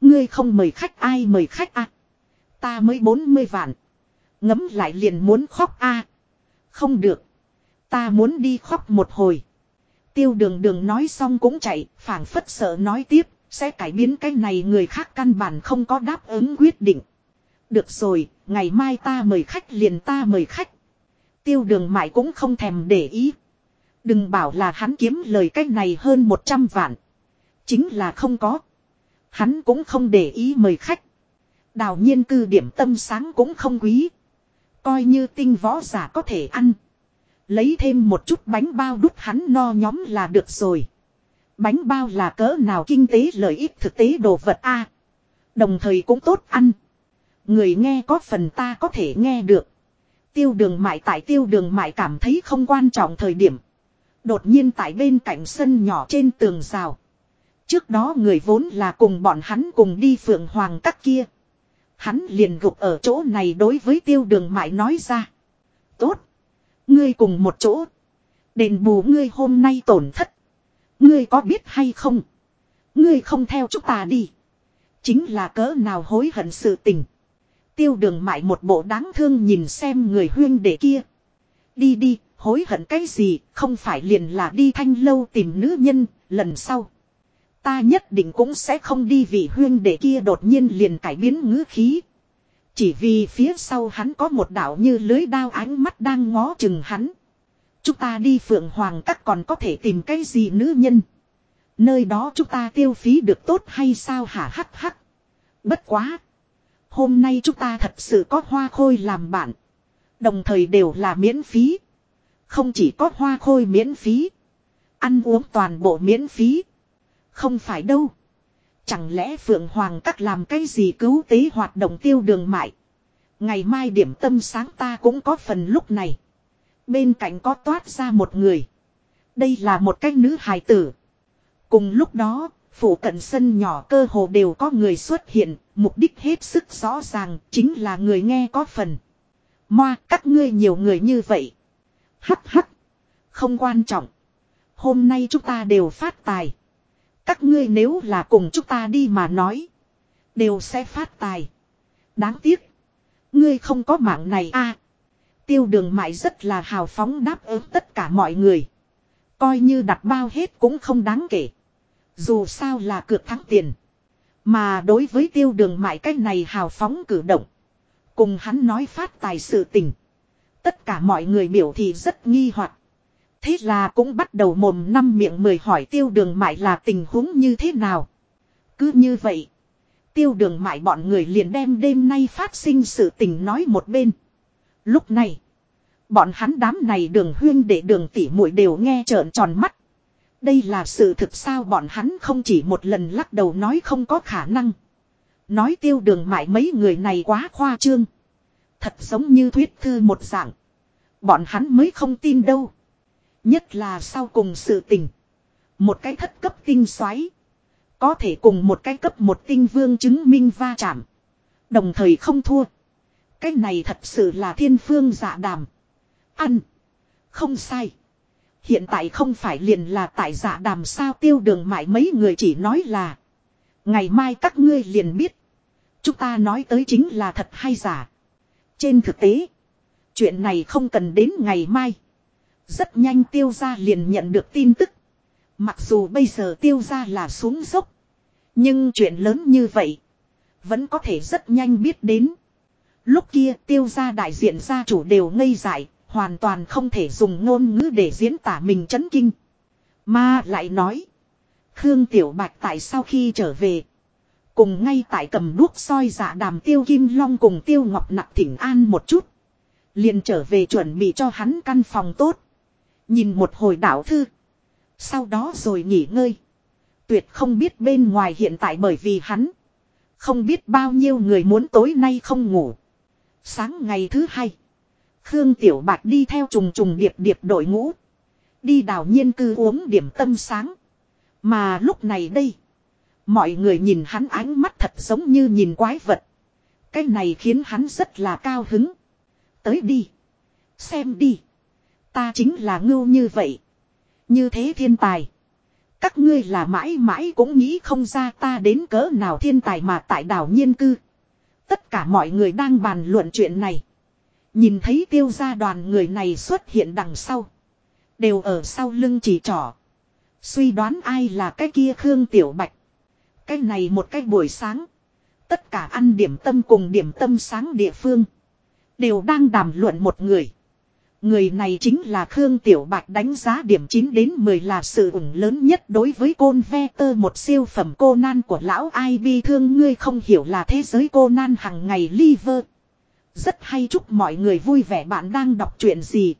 Ngươi không mời khách ai mời khách a Ta mới 40 vạn. Ngấm lại liền muốn khóc a Không được. Ta muốn đi khóc một hồi. Tiêu đường đường nói xong cũng chạy, phảng phất sợ nói tiếp, sẽ cải biến cái này người khác căn bản không có đáp ứng quyết định. Được rồi, ngày mai ta mời khách liền ta mời khách. Tiêu đường mại cũng không thèm để ý. Đừng bảo là hắn kiếm lời cách này hơn 100 vạn. Chính là không có. Hắn cũng không để ý mời khách. Đào nhiên cư điểm tâm sáng cũng không quý. Coi như tinh võ giả có thể ăn. Lấy thêm một chút bánh bao đút hắn no nhóm là được rồi. Bánh bao là cỡ nào kinh tế lợi ích thực tế đồ vật a Đồng thời cũng tốt ăn. Người nghe có phần ta có thể nghe được. Tiêu đường mại tại tiêu đường mại cảm thấy không quan trọng thời điểm. Đột nhiên tại bên cạnh sân nhỏ trên tường rào. Trước đó người vốn là cùng bọn hắn cùng đi phượng hoàng các kia. Hắn liền gục ở chỗ này đối với tiêu đường mại nói ra. Tốt. Ngươi cùng một chỗ. Đền bù ngươi hôm nay tổn thất. Ngươi có biết hay không? Ngươi không theo chúng ta đi. Chính là cỡ nào hối hận sự tình. Tiêu đường mại một bộ đáng thương nhìn xem người huyên đệ kia. Đi đi, hối hận cái gì, không phải liền là đi thanh lâu tìm nữ nhân, lần sau. Ta nhất định cũng sẽ không đi vì huyên đệ kia đột nhiên liền cải biến ngữ khí. Chỉ vì phía sau hắn có một đạo như lưới đao ánh mắt đang ngó chừng hắn. Chúng ta đi phượng hoàng các còn có thể tìm cái gì nữ nhân. Nơi đó chúng ta tiêu phí được tốt hay sao hả hắc hắc. Bất quá. Hôm nay chúng ta thật sự có hoa khôi làm bạn. Đồng thời đều là miễn phí. Không chỉ có hoa khôi miễn phí. Ăn uống toàn bộ miễn phí. Không phải đâu. Chẳng lẽ Phượng Hoàng các làm cái gì cứu tế hoạt động tiêu đường mại. Ngày mai điểm tâm sáng ta cũng có phần lúc này. Bên cạnh có toát ra một người. Đây là một cái nữ hài tử. Cùng lúc đó, phủ cận sân nhỏ cơ hồ đều có người xuất hiện, mục đích hết sức rõ ràng, chính là người nghe có phần. Moa, các ngươi nhiều người như vậy. Hắc hắc. Không quan trọng. Hôm nay chúng ta đều phát tài. Các ngươi nếu là cùng chúng ta đi mà nói. Đều sẽ phát tài. Đáng tiếc. Ngươi không có mạng này a Tiêu đường mại rất là hào phóng đáp ứng tất cả mọi người. Coi như đặt bao hết cũng không đáng kể. Dù sao là cược thắng tiền. Mà đối với tiêu đường mại cách này hào phóng cử động. Cùng hắn nói phát tài sự tình. Tất cả mọi người biểu thì rất nghi hoặc Thế là cũng bắt đầu mồm năm miệng mười hỏi tiêu đường mại là tình huống như thế nào. Cứ như vậy. Tiêu đường mại bọn người liền đem đêm nay phát sinh sự tình nói một bên. Lúc này. Bọn hắn đám này đường huyên để đường tỉ muội đều nghe trợn tròn mắt. Đây là sự thực sao bọn hắn không chỉ một lần lắc đầu nói không có khả năng. Nói tiêu đường mại mấy người này quá khoa trương. Thật giống như thuyết thư một dạng. Bọn hắn mới không tin đâu. Nhất là sau cùng sự tình. Một cái thất cấp tinh xoáy. Có thể cùng một cái cấp một tinh vương chứng minh va chạm. Đồng thời không thua. Cái này thật sự là thiên phương dạ đàm. Ăn. Không sai. Hiện tại không phải liền là tại dạ đàm sao tiêu đường mại mấy người chỉ nói là. Ngày mai các ngươi liền biết. Chúng ta nói tới chính là thật hay giả. Trên thực tế. Chuyện này không cần đến ngày mai. Rất nhanh tiêu ra liền nhận được tin tức. Mặc dù bây giờ tiêu ra là xuống dốc. Nhưng chuyện lớn như vậy. Vẫn có thể rất nhanh biết đến. Lúc kia tiêu ra đại diện gia chủ đều ngây dại. Hoàn toàn không thể dùng ngôn ngữ để diễn tả mình chấn kinh. Mà lại nói. Khương Tiểu Bạch tại sau khi trở về. Cùng ngay tại cầm đuốc soi dạ đàm tiêu kim long cùng tiêu ngọc nặng thỉnh an một chút. Liền trở về chuẩn bị cho hắn căn phòng tốt. Nhìn một hồi đảo thư. Sau đó rồi nghỉ ngơi. Tuyệt không biết bên ngoài hiện tại bởi vì hắn. Không biết bao nhiêu người muốn tối nay không ngủ. Sáng ngày thứ hai. Khương Tiểu Bạch đi theo trùng trùng điệp điệp đội ngũ. Đi đào nhiên cư uống điểm tâm sáng. Mà lúc này đây. Mọi người nhìn hắn ánh mắt thật giống như nhìn quái vật. Cái này khiến hắn rất là cao hứng. Tới đi. Xem đi. Ta chính là ngưu như vậy. Như thế thiên tài. Các ngươi là mãi mãi cũng nghĩ không ra ta đến cỡ nào thiên tài mà tại đảo nhiên cư. Tất cả mọi người đang bàn luận chuyện này. Nhìn thấy tiêu gia đoàn người này xuất hiện đằng sau. Đều ở sau lưng chỉ trỏ. Suy đoán ai là cái kia Khương Tiểu Bạch. Cái này một cái buổi sáng. Tất cả ăn điểm tâm cùng điểm tâm sáng địa phương. Đều đang đàm luận một người. Người này chính là Khương Tiểu Bạch đánh giá điểm 9 đến 10 là sự ủng lớn nhất đối với côn ve tơ, một siêu phẩm cô nan của lão ai bi thương ngươi không hiểu là thế giới cô nan hằng ngày liver. Rất hay chúc mọi người vui vẻ bạn đang đọc chuyện gì.